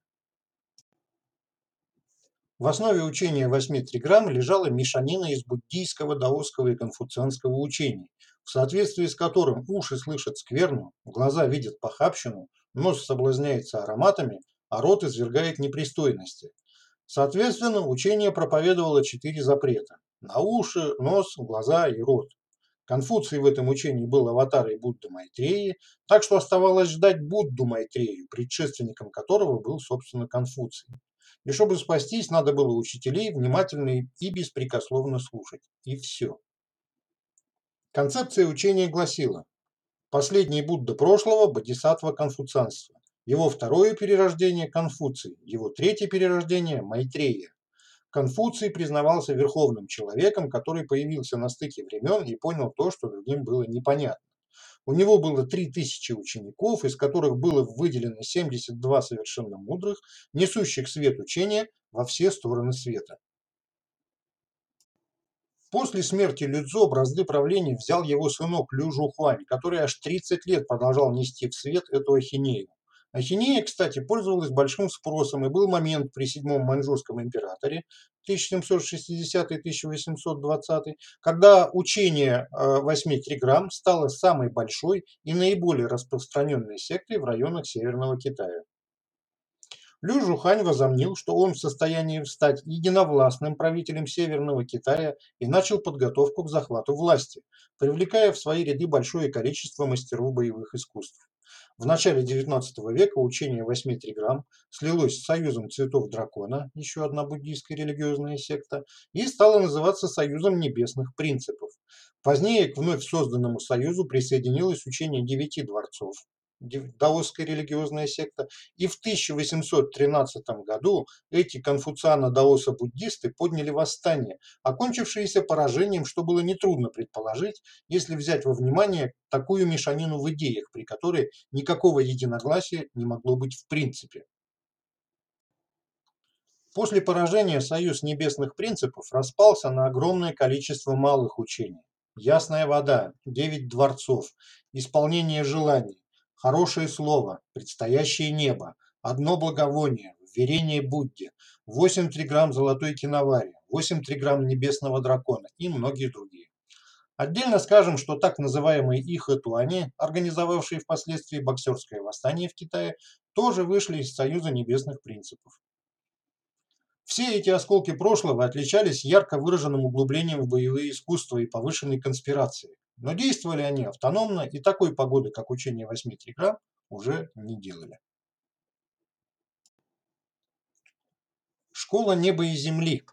В основе учения восьми триграмм лежала мешанина из буддийского, даосского и конфуцианского учений, в соответствии с которым уши слышат скверну, глаза видят похабщину, нос соблазняется ароматами, а рот извергает непристойности. Соответственно, учение проповедовало четыре запрета на уши, нос, глаза и рот. Конфуций в этом учении был аватарой Будды Майтреи, так что оставалось ждать Будду Майтрею, предшественником которого был, собственно, Конфуций. И чтобы спастись, надо было учителей внимательно и беспрекословно слушать. И все. Концепция учения гласила «Последний Будда прошлого – бодисаттва конфуцианства, его второе перерождение – Конфуций, его третье перерождение – Майтрея. Конфуций признавался верховным человеком, который появился на стыке времен и понял то, что другим было непонятно. У него было 3000 учеников, из которых было выделено 72 совершенно мудрых, несущих свет учения во все стороны света. После смерти Людзо бразды правления взял его сынок Лю Жухуань, который аж 30 лет продолжал нести в свет эту ахинею. Ахинея, кстати, пользовалась большим спросом, и был момент при седьмом маньчжурском императоре 1760-1820, когда учение э, восьми триграмм стало самой большой и наиболее распространенной сектой в районах Северного Китая. Лю Жухань возомнил, что он в состоянии стать единовластным правителем Северного Китая и начал подготовку к захвату власти, привлекая в свои ряды большое количество мастеров боевых искусств. В начале XIX века учение восьми триграмм слилось с Союзом цветов дракона, еще одна буддийская религиозная секта, и стало называться Союзом небесных принципов. Позднее к вновь созданному союзу присоединилось учение девяти дворцов, даосская религиозная секта, и в 1813 году эти конфуциано-даосо-буддисты подняли восстание, окончившееся поражением, что было нетрудно предположить, если взять во внимание такую мешанину в идеях, при которой никакого единогласия не могло быть в принципе. После поражения Союз Небесных Принципов распался на огромное количество малых учений. Ясная вода, девять дворцов, исполнение желаний, хорошее слово, предстоящее небо, одно благовоние, верение Будде, 8 триграмм золотой киновари, 8 триграмм небесного дракона и многие другие. Отдельно скажем, что так называемые Ихэтуани, организовавшие впоследствии боксерское восстание в Китае, тоже вышли из Союза Небесных Принципов. Все эти осколки прошлого отличались ярко выраженным углублением в боевые искусства и повышенной конспирацией. Но действовали они автономно, и такой погоды, как учение восьми триграмм, уже не делали. Школа неба и земли.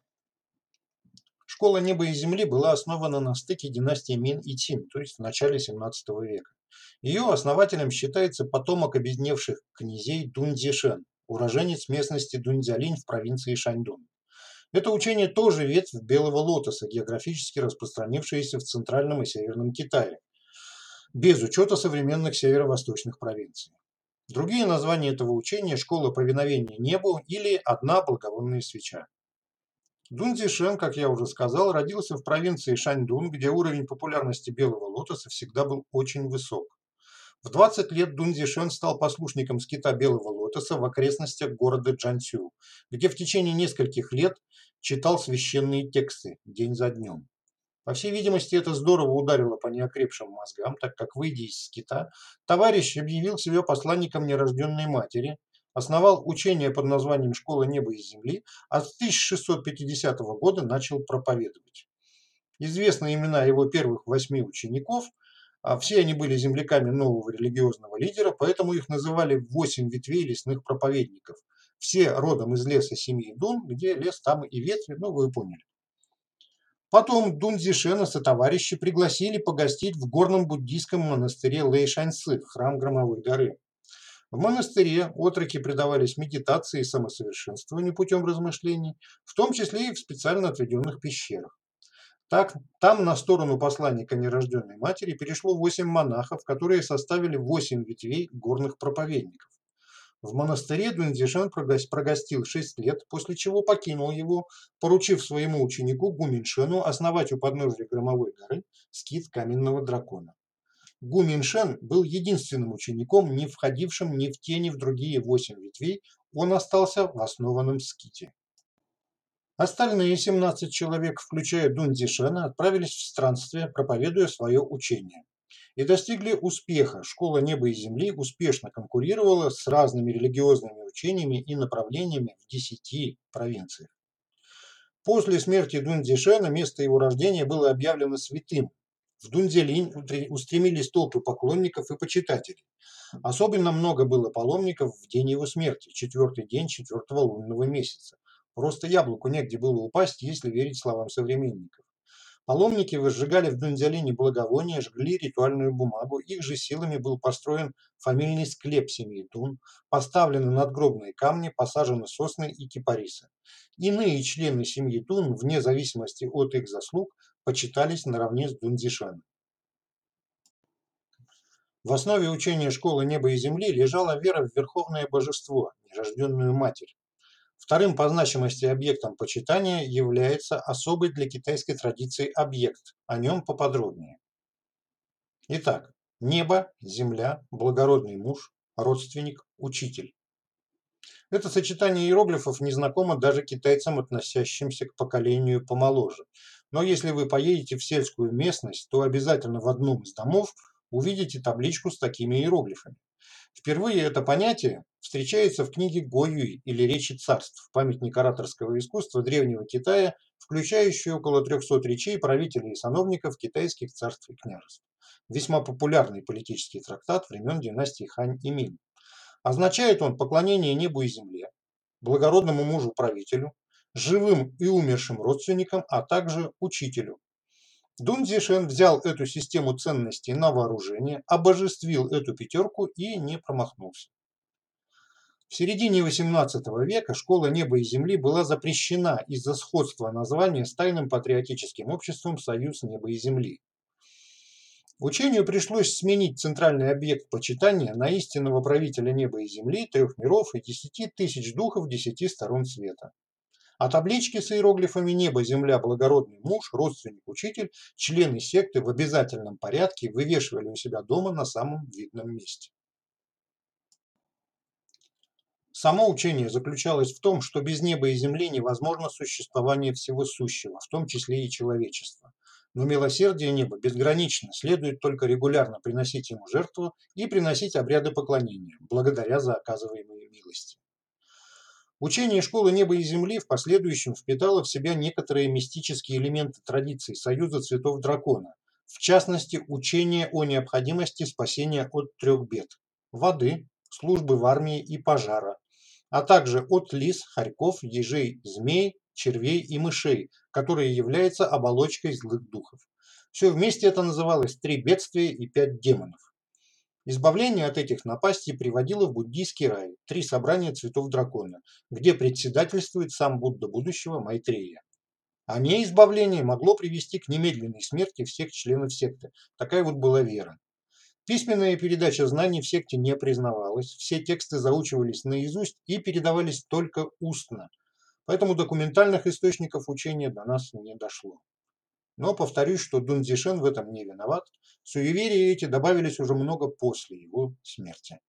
Школа неба и земли была основана на стыке династии Мин и Тин, то есть в начале 17 века. Ее основателем считается потомок объединевших князей Дун Дзишен, уроженец местности Дуньцзялинь в провинции Шаньдун. Это учение тоже ветвь белого лотоса, географически распространившаяся в Центральном и Северном Китае, без учета современных северо-восточных провинций. Другие названия этого учения – школа повиновения небу или одна благовонная свеча. Дун Цзишен, как я уже сказал, родился в провинции Шаньдун, где уровень популярности белого лотоса всегда был очень высок. В 20 лет Дун Цзишен стал послушником скита белого лотоса в окрестностях города Джансю, где в течение нескольких лет читал священные тексты день за днем. По всей видимости, это здорово ударило по неокрепшим мозгам, так как, выйдя из скита, товарищ объявил себя посланником нерожденной матери, основал учение под названием «Школа неба и земли», а с 1650 года начал проповедовать. Известны имена его первых восьми учеников, а все они были земляками нового религиозного лидера, поэтому их называли «восемь ветвей лесных проповедников». Все родом из леса семьи Дун, где лес там и ветви, ну вы поняли. Потом Дун Зишена со товарищи пригласили погостить в горном буддийском монастыре Лэйшаньсы, храм Громовой горы. В монастыре отроки предавались медитации и самосовершенствованию путем размышлений, в том числе и в специально отведенных пещерах. Так, там на сторону посланника нерожденной матери перешло восемь монахов, которые составили восемь ветвей горных проповедников. В монастыре Дундишан прогостил шесть лет, после чего покинул его, поручив своему ученику Гуминшену основать у подножия Громовой горы скит каменного дракона. Гуминшен был единственным учеником, не входившим ни в те, ни в другие восемь ветвей, он остался в основанном ските. Остальные 17 человек, включая Дундишена, отправились в странствие, проповедуя свое учение и достигли успеха. Школа неба и земли успешно конкурировала с разными религиозными учениями и направлениями в десяти провинциях. После смерти Дунзишена место его рождения было объявлено святым. В Дунзелинь устремились толпы поклонников и почитателей. Особенно много было паломников в день его смерти, четвертый день четвертого лунного месяца. Просто яблоку негде было упасть, если верить словам современников. Паломники возжигали в Дунзялине благовония, жгли ритуальную бумагу. Их же силами был построен фамильный склеп семьи Дун, поставлены надгробные камни, посажены сосны и кипарисы. Иные члены семьи Дун, вне зависимости от их заслуг, почитались наравне с Дунзишаном. В основе учения школы неба и земли лежала вера в верховное божество, нерожденную матерь. Вторым по значимости объектом почитания является особый для китайской традиции объект. О нем поподробнее. Итак, небо, земля, благородный муж, родственник, учитель. Это сочетание иероглифов незнакомо даже китайцам, относящимся к поколению помоложе. Но если вы поедете в сельскую местность, то обязательно в одном из домов увидите табличку с такими иероглифами. Впервые это понятие встречается в книге Гоюй или «Речи царств», памятник ораторского искусства древнего Китая, включающий около 300 речей правителей и сановников китайских царств и княжеств. Весьма популярный политический трактат времен династии Хань и Мин. Означает он поклонение небу и земле, благородному мужу-правителю, живым и умершим родственникам, а также учителю, Дун Зишен взял эту систему ценностей на вооружение, обожествил эту пятерку и не промахнулся. В середине XVIII века школа неба и земли была запрещена из-за сходства названия с тайным патриотическим обществом «Союз неба и земли». Учению пришлось сменить центральный объект почитания на истинного правителя неба и земли, трех миров и десяти тысяч духов десяти сторон света. А таблички с иероглифами «Небо, земля, благородный муж», «Родственник, учитель» члены секты в обязательном порядке вывешивали у себя дома на самом видном месте. Само учение заключалось в том, что без неба и земли невозможно существование всего сущего, в том числе и человечества. Но милосердие неба безгранично, следует только регулярно приносить ему жертву и приносить обряды поклонения, благодаря за оказываемые милости. Учение школы неба и земли в последующем впитало в себя некоторые мистические элементы традиций Союза цветов дракона, в частности, учение о необходимости спасения от трех бед – воды, службы в армии и пожара, а также от лис, хорьков, ежей, змей, червей и мышей, которые являются оболочкой злых духов. Все вместе это называлось «три бедствия и пять демонов». Избавление от этих напастей приводило в буддийский рай, три собрания цветов дракона, где председательствует сам Будда будущего Майтрея. А не избавление могло привести к немедленной смерти всех членов секты. Такая вот была вера. Письменная передача знаний в секте не признавалась, все тексты заучивались наизусть и передавались только устно, поэтому документальных источников учения до нас не дошло. Но повторюсь, что Дун Цзишен в этом не виноват, суеверия эти добавились уже много после его смерти.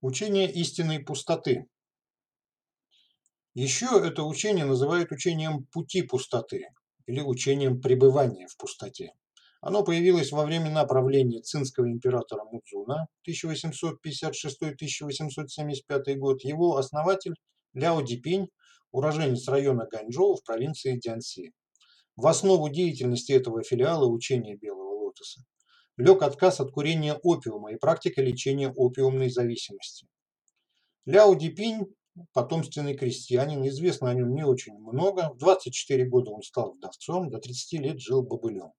Учение истинной пустоты еще это учение называют учением пути пустоты или учением пребывания в пустоте. Оно появилось во времена правления цинского императора Мудзуна 1856-1875 год. Его основатель Ляо Дипень, уроженец района Ганчжоу в провинции Дянси. В основу деятельности этого филиала учения Белого Лотоса лег отказ от курения опиума и практика лечения опиумной зависимости. Ляо Дипень потомственный крестьянин, известно о нем не очень много. В 24 года он стал вдовцом, до 30 лет жил бобылем.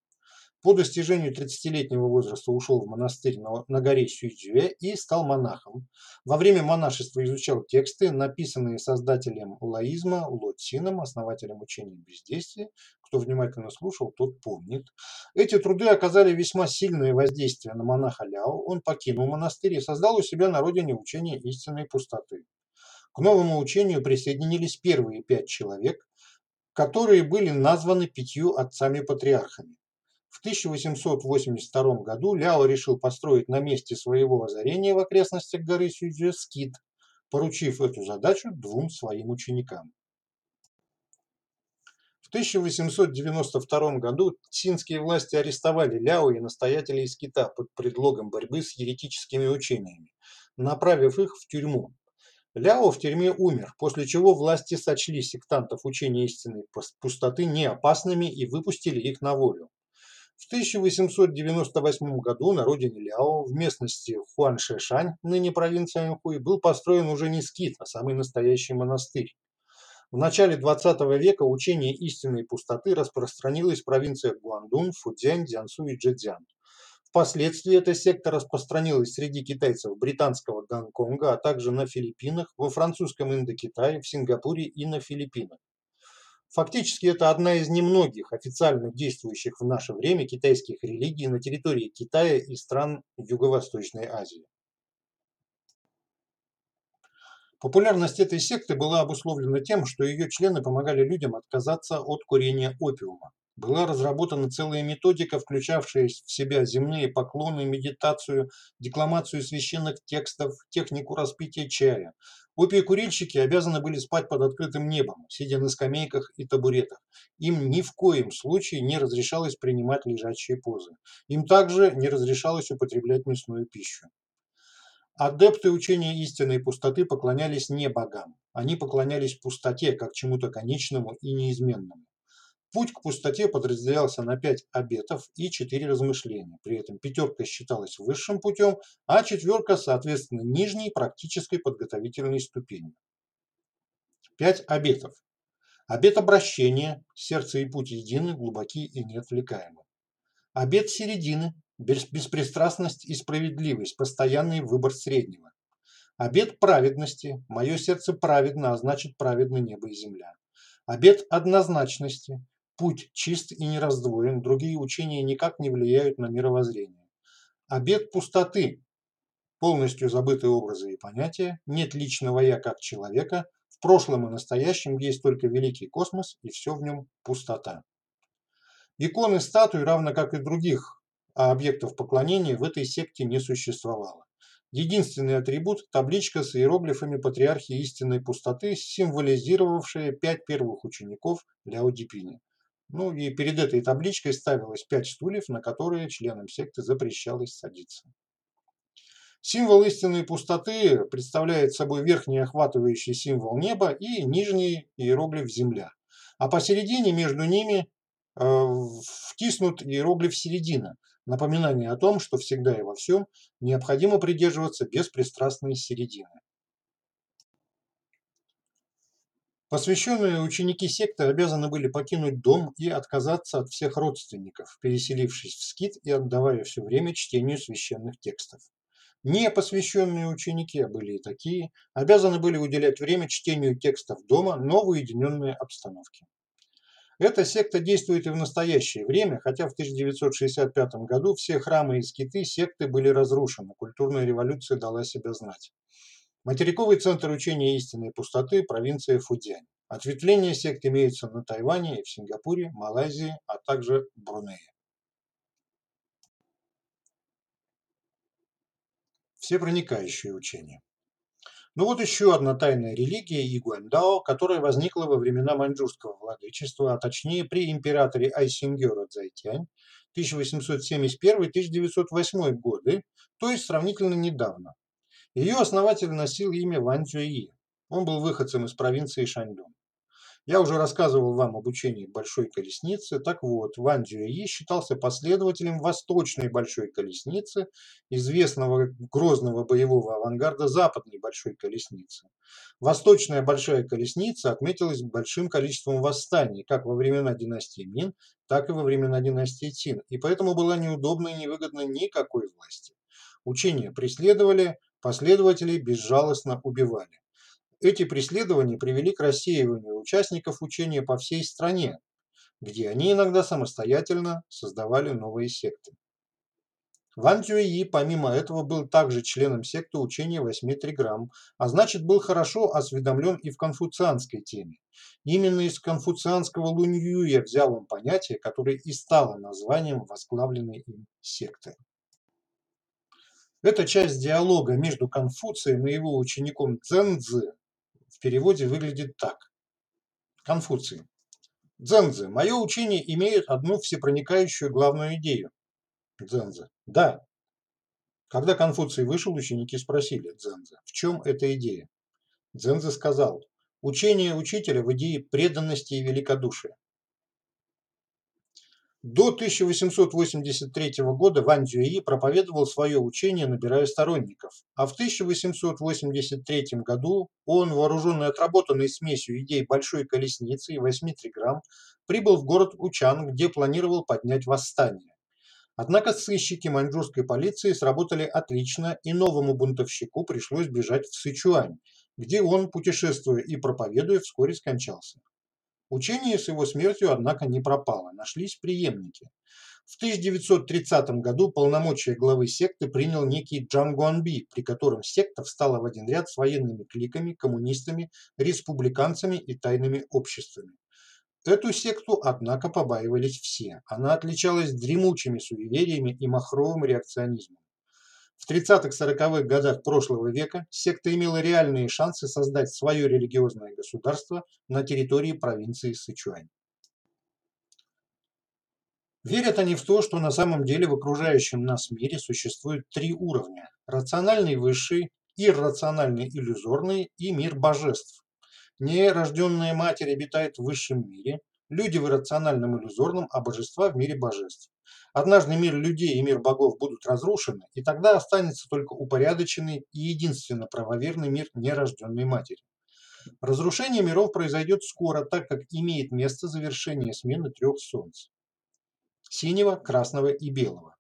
По достижению 30-летнего возраста ушел в монастырь на, горе Сюйцзюэ и стал монахом. Во время монашества изучал тексты, написанные создателем лаизма Ло Цином, основателем учения бездействия. Кто внимательно слушал, тот помнит. Эти труды оказали весьма сильное воздействие на монаха Ляо. Он покинул монастырь и создал у себя на родине учение истинной пустоты. К новому учению присоединились первые пять человек, которые были названы пятью отцами-патриархами. В 1882 году Ляо решил построить на месте своего озарения в окрестностях горы Сюдзю скит, поручив эту задачу двум своим ученикам. В 1892 году цинские власти арестовали Ляо и настоятелей скита под предлогом борьбы с еретическими учениями, направив их в тюрьму. Ляо в тюрьме умер, после чего власти сочли сектантов учения истинной пустоты неопасными и выпустили их на волю. В 1898 году на родине Ляо в местности Хуаншешань, ныне провинция Анхуй, был построен уже не скит, а самый настоящий монастырь. В начале 20 века учение истинной пустоты распространилось в провинциях Гуандун, Фудзянь, Дзянсу и Джэцзян. Впоследствии эта секта распространилась среди китайцев британского Гонконга, а также на Филиппинах, во французском Индокитае, в Сингапуре и на Филиппинах. Фактически это одна из немногих официально действующих в наше время китайских религий на территории Китая и стран Юго-Восточной Азии. Популярность этой секты была обусловлена тем, что ее члены помогали людям отказаться от курения опиума. Была разработана целая методика, включавшая в себя земные поклоны, медитацию, декламацию священных текстов, технику распития чая. Опии-курильщики обязаны были спать под открытым небом, сидя на скамейках и табуретах. Им ни в коем случае не разрешалось принимать лежачие позы. Им также не разрешалось употреблять мясную пищу. Адепты учения истинной пустоты поклонялись не богам. Они поклонялись пустоте, как чему-то конечному и неизменному. Путь к пустоте подразделялся на пять обетов и четыре размышления. При этом пятерка считалась высшим путем, а четверка, соответственно, нижней практической подготовительной ступенью. Пять обетов. Обет обращения, сердце и путь едины, глубоки и неотвлекаемы. Обет середины, беспристрастность и справедливость, постоянный выбор среднего. Обет праведности, мое сердце праведно, а значит праведно небо и земля. Обет однозначности, Путь чист и не раздвоен, другие учения никак не влияют на мировоззрение. Обед пустоты, полностью забытые образы и понятия, нет личного «я» как человека, в прошлом и настоящем есть только великий космос и все в нем пустота. Иконы статуи, равно как и других объектов поклонения, в этой секте не существовало. Единственный атрибут – табличка с иероглифами патриархии истинной пустоты, символизировавшая пять первых учеников Ляо Дипини. Ну и перед этой табличкой ставилось пять стульев, на которые членам секты запрещалось садиться. Символ истинной пустоты представляет собой верхний охватывающий символ неба и нижний иероглиф земля. А посередине между ними э, втиснут иероглиф середина, напоминание о том, что всегда и во всем необходимо придерживаться беспристрастной середины. Посвященные ученики секты обязаны были покинуть дом и отказаться от всех родственников, переселившись в скит и отдавая все время чтению священных текстов. Непосвященные ученики, были и такие, обязаны были уделять время чтению текстов дома, но в уединенной обстановке. Эта секта действует и в настоящее время, хотя в 1965 году все храмы и скиты секты были разрушены, культурная революция дала себя знать. Материковый центр учения истинной пустоты – провинция Фудзянь. Ответвления сект имеются на Тайване в Сингапуре, Малайзии, а также Брунее. Всепроникающее учение. Ну вот еще одна тайная религия Игуандао, которая возникла во времена маньчжурского владычества, а точнее при императоре Айсингера Цзайтянь 1871-1908 годы, то есть сравнительно недавно. Ее основатель носил имя Ван Цюи. Он был выходцем из провинции Шаньдун. Я уже рассказывал вам об учении Большой Колесницы. Так вот, Ван Цюи считался последователем Восточной Большой Колесницы, известного грозного боевого авангарда Западной Большой Колесницы. Восточная Большая Колесница отметилась большим количеством восстаний, как во времена династии Мин, так и во времена династии Цин, и поэтому была неудобна и невыгодна никакой власти. Учения преследовали, Последователей безжалостно убивали. Эти преследования привели к рассеиванию участников учения по всей стране, где они иногда самостоятельно создавали новые секты. Ван Цюи, помимо этого, был также членом секты учения 8 триграмм, а значит был хорошо осведомлен и в конфуцианской теме. Именно из конфуцианского Луньюя взял он понятие, которое и стало названием возглавленной им секты. Эта часть диалога между Конфуцием и его учеником Цзэнцзы в переводе выглядит так. Конфуций. Цзэнцзы, мое учение имеет одну всепроникающую главную идею. Цзэнцзы. Да. Когда Конфуций вышел, ученики спросили Цзэнцзы, в чем эта идея? Цзэнцзы сказал, учение учителя в идее преданности и великодушия. До 1883 года Ван Цзюи проповедовал свое учение, набирая сторонников, а в 1883 году он, вооруженный отработанной смесью идей Большой Колесницы и восьми триграмм, прибыл в город Учан, где планировал поднять восстание. Однако сыщики маньчжурской полиции сработали отлично, и новому бунтовщику пришлось бежать в Сычуань, где он, путешествуя и проповедуя, вскоре скончался. Учение с его смертью, однако, не пропало, нашлись преемники. В 1930 году полномочия главы секты принял некий Джан Гуанби, при котором секта встала в один ряд с военными кликами, коммунистами, республиканцами и тайными обществами. Эту секту, однако, побаивались все. Она отличалась дремучими суевериями и махровым реакционизмом. В 30-40-х годах прошлого века секта имела реальные шансы создать свое религиозное государство на территории провинции Сычуань. Верят они в то, что на самом деле в окружающем нас мире существует три уровня – рациональный высший, иррациональный иллюзорный и мир божеств. Нерожденная матерь обитает в высшем мире, люди в иррациональном иллюзорном, а божества в мире божеств. Однажды мир людей и мир богов будут разрушены, и тогда останется только упорядоченный и единственно правоверный мир нерожденной матери. Разрушение миров произойдет скоро, так как имеет место завершение смены трех солнц – синего, красного и белого.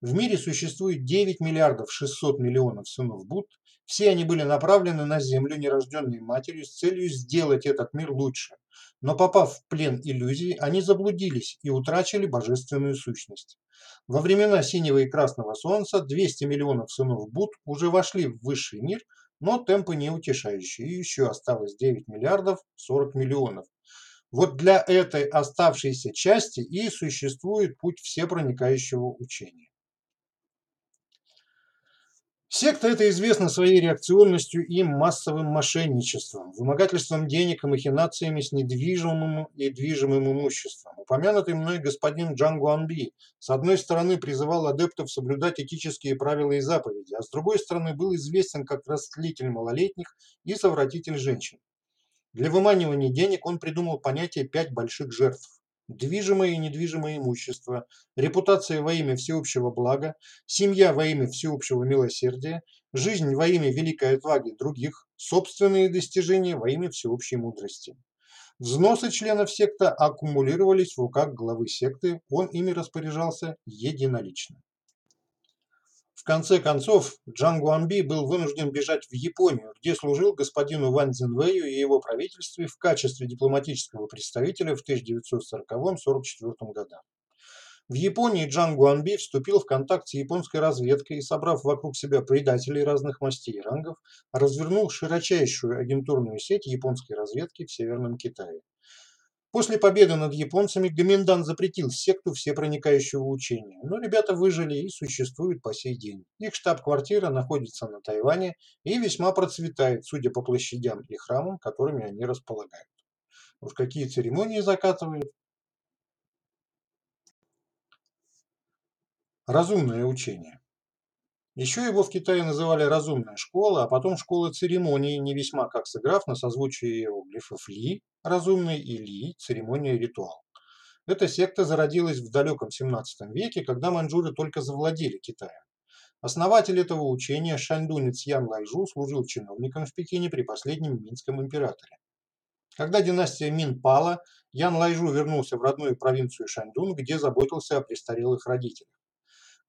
В мире существует 9 миллиардов 600 миллионов сынов Буд, все они были направлены на Землю нерожденной матерью с целью сделать этот мир лучше. Но попав в плен иллюзии, они заблудились и утратили божественную сущность. Во времена синего и красного солнца 200 миллионов сынов Буд уже вошли в высший мир, но темпы не утешающие, и еще осталось 9 миллиардов 40 миллионов. Вот для этой оставшейся части и существует путь всепроникающего учения. Секта эта известна своей реакционностью и массовым мошенничеством, вымогательством денег и махинациями с недвижимым и движимым имуществом. Упомянутый мной господин Джан Гуанби с одной стороны призывал адептов соблюдать этические правила и заповеди, а с другой стороны был известен как растлитель малолетних и совратитель женщин. Для выманивания денег он придумал понятие «пять больших жертв» движимое и недвижимое имущество, репутация во имя всеобщего блага, семья во имя всеобщего милосердия, жизнь во имя великой отваги других, собственные достижения во имя всеобщей мудрости. Взносы членов секты аккумулировались в руках главы секты, он ими распоряжался единолично. В конце концов, Джан Гуанби был вынужден бежать в Японию, где служил господину Ван Цзинвэю и его правительстве в качестве дипломатического представителя в 1940-1944 годах. В Японии Джан Гуанби вступил в контакт с японской разведкой и, собрав вокруг себя предателей разных мастей и рангов, развернул широчайшую агентурную сеть японской разведки в Северном Китае. После победы над японцами Гоминдан запретил секту всепроникающего учения, но ребята выжили и существуют по сей день. Их штаб-квартира находится на Тайване и весьма процветает, судя по площадям и храмам, которыми они располагают. Уж какие церемонии закатывают. Разумное учение. Еще его в Китае называли «разумная школа», а потом «школа церемонии», не весьма как сыграв на созвучие иероглифов «ли» – разумный и «ли» – церемония ритуал. Эта секта зародилась в далеком 17 веке, когда маньчжуры только завладели Китаем. Основатель этого учения, шаньдунец Ян Лайжу, служил чиновником в Пекине при последнем Минском императоре. Когда династия Мин пала, Ян Лайжу вернулся в родную провинцию Шаньдун, где заботился о престарелых родителях.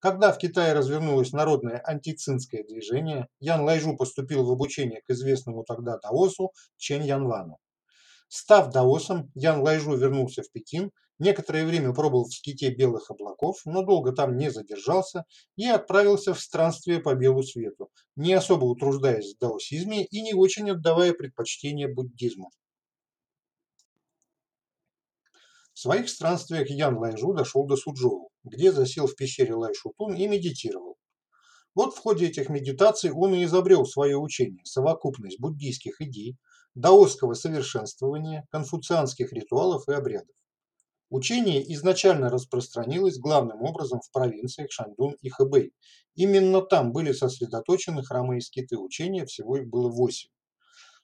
Когда в Китае развернулось народное антицинское движение, Ян Лайжу поступил в обучение к известному тогда даосу Чен Янвану. Став даосом, Ян Лайжу вернулся в Пекин, некоторое время пробыл в ските белых облаков, но долго там не задержался и отправился в странствие по белу свету, не особо утруждаясь в даосизме и не очень отдавая предпочтение буддизму. В своих странствиях Ян Лайжу дошел до Суджоу, где засел в пещере Лайшутун и медитировал. Вот в ходе этих медитаций он и изобрел свое учение – совокупность буддийских идей, даосского совершенствования, конфуцианских ритуалов и обрядов. Учение изначально распространилось главным образом в провинциях Шаньдун и Хэбэй. Именно там были сосредоточены храмы и скиты учения, всего их было восемь.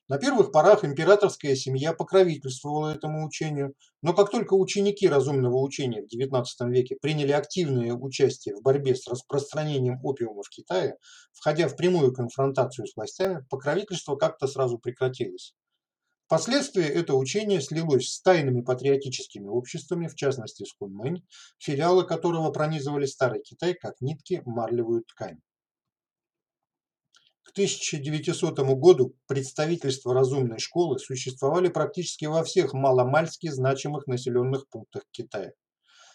На первых порах императорская семья покровительствовала этому учению, но как только ученики разумного учения в XIX веке приняли активное участие в борьбе с распространением опиума в Китае, входя в прямую конфронтацию с властями, покровительство как-то сразу прекратилось. Впоследствии это учение слилось с тайными патриотическими обществами, в частности с Кунмэнь, филиалы которого пронизывали Старый Китай как нитки марлевую ткань. К 1900 году представительства разумной школы существовали практически во всех маломальски значимых населенных пунктах Китая.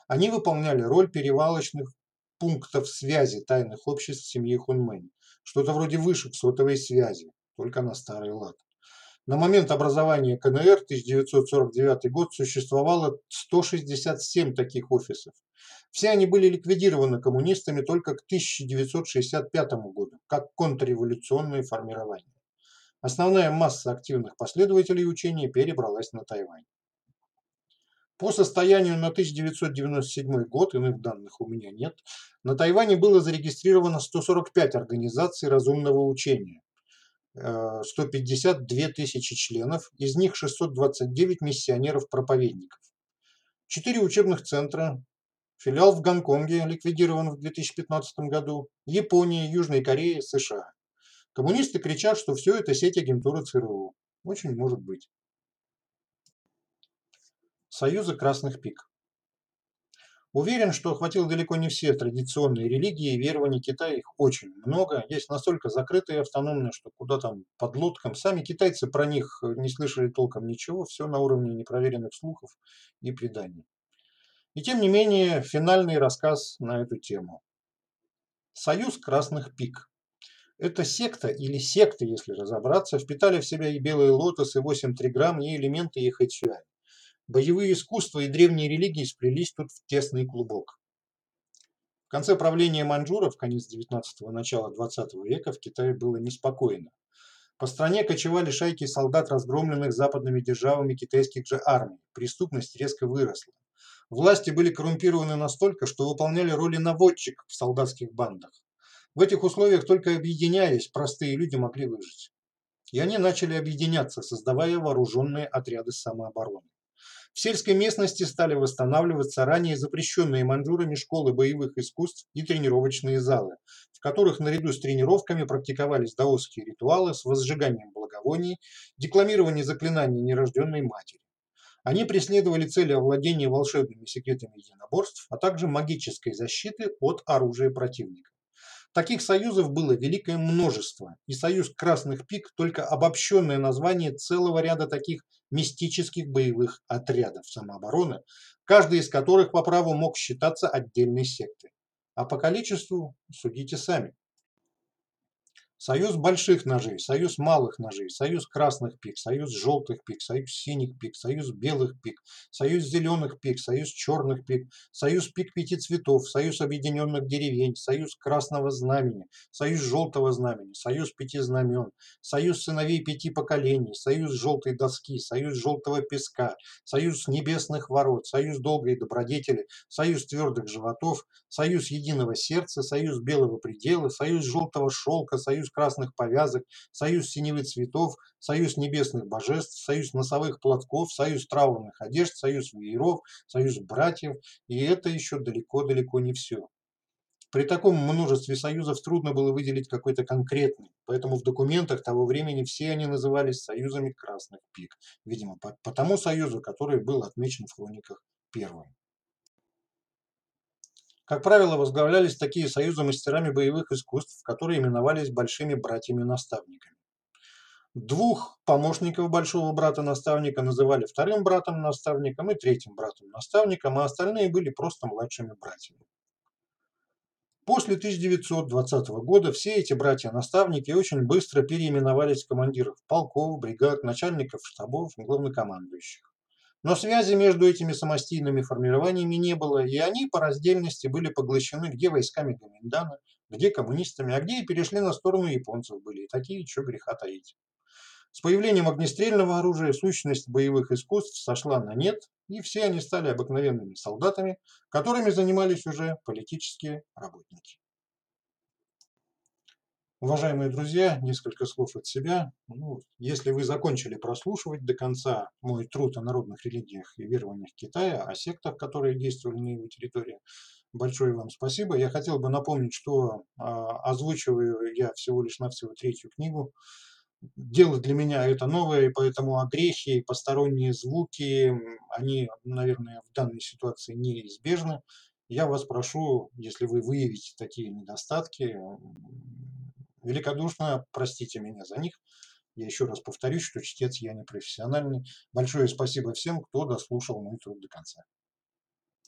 Они выполняли роль перевалочных пунктов связи тайных обществ семьи Хунмэнь, что-то вроде вышек сотовой связи, только на старый лад. На момент образования КНР 1949 год существовало 167 таких офисов. Все они были ликвидированы коммунистами только к 1965 году, как контрреволюционные формирования. Основная масса активных последователей учения перебралась на Тайвань. По состоянию на 1997 год, иных данных у меня нет, на Тайване было зарегистрировано 145 организаций разумного учения, 152 э, тысячи членов, из них 629 миссионеров-проповедников. Четыре учебных центра, филиал в Гонконге, ликвидирован в 2015 году, Японии, Южной Корее, США. Коммунисты кричат, что все это сеть агентуры ЦРУ. Очень может быть. Союза Красных Пик. Уверен, что охватил далеко не все традиционные религии и верования Китая, их очень много. Есть настолько закрытые и автономные, что куда там под лодкам. Сами китайцы про них не слышали толком ничего, все на уровне непроверенных слухов и преданий. И тем не менее, финальный рассказ на эту тему. Союз Красных Пик. Эта секта или секты, если разобраться, впитали в себя и белые лотосы, и 8 триграмм, и элементы и хэйцюань. Боевые искусства и древние религии сплелись тут в тесный клубок. В конце правления маньчжуров, конец 19-го, начало 20 века, в Китае было неспокойно. По стране кочевали шайки солдат, разгромленных западными державами китайских же армий. Преступность резко выросла. Власти были коррумпированы настолько, что выполняли роли наводчиков в солдатских бандах. В этих условиях только объединяясь, простые люди могли выжить. И они начали объединяться, создавая вооруженные отряды самообороны. В сельской местности стали восстанавливаться ранее запрещенные маньчжурами школы боевых искусств и тренировочные залы, в которых наряду с тренировками практиковались даосские ритуалы с возжиганием благовоний, декламирование заклинаний нерожденной матери. Они преследовали цели овладения волшебными секретами единоборств, а также магической защиты от оружия противника. Таких союзов было великое множество, и союз Красных Пик – только обобщенное название целого ряда таких мистических боевых отрядов самообороны, каждый из которых по праву мог считаться отдельной сектой. А по количеству судите сами. Союз больших ножей, союз малых ножей, союз красных пик, союз желтых пик, союз синих пик, союз белых пик, союз зеленых пик, союз черных пик, союз пик пяти цветов, союз объединенных деревень, союз красного знамени, союз желтого знамени, союз пяти знамен, союз сыновей пяти поколений, союз желтой доски, союз желтого песка, союз небесных ворот, союз долгой добродетели, союз твердых животов, союз единого сердца, союз белого предела, союз желтого шелка, союз красных повязок, союз синевы цветов, союз небесных божеств, союз носовых платков, союз траурных одежд, союз вееров, союз братьев. И это еще далеко-далеко не все. При таком множестве союзов трудно было выделить какой-то конкретный, поэтому в документах того времени все они назывались союзами красных пик, видимо, по, по тому союзу, который был отмечен в хрониках первым. Как правило, возглавлялись такие союзы мастерами боевых искусств, которые именовались большими братьями-наставниками. Двух помощников большого брата-наставника называли вторым братом-наставником и третьим братом-наставником, а остальные были просто младшими братьями. После 1920 года все эти братья-наставники очень быстро переименовались в командиров полков, бригад, начальников штабов, главнокомандующих. Но связи между этими самостийными формированиями не было, и они по раздельности были поглощены где войсками Гоминдана, где коммунистами, а где и перешли на сторону японцев были, и такие, что греха таить. С появлением огнестрельного оружия сущность боевых искусств сошла на нет, и все они стали обыкновенными солдатами, которыми занимались уже политические работники. Уважаемые друзья, несколько слов от себя. Ну, если вы закончили прослушивать до конца мой труд о народных религиях и верованиях Китая, о сектах, которые действовали на его территории, большое вам спасибо. Я хотел бы напомнить, что э, озвучиваю я всего лишь навсего третью книгу. Дело для меня это новое, и поэтому огрехи, посторонние звуки, они, наверное, в данной ситуации неизбежны. Я вас прошу, если вы выявите такие недостатки, Великодушно простите меня за них. Я еще раз повторюсь, что чтец я не профессиональный. Большое спасибо всем, кто дослушал мой труд до конца.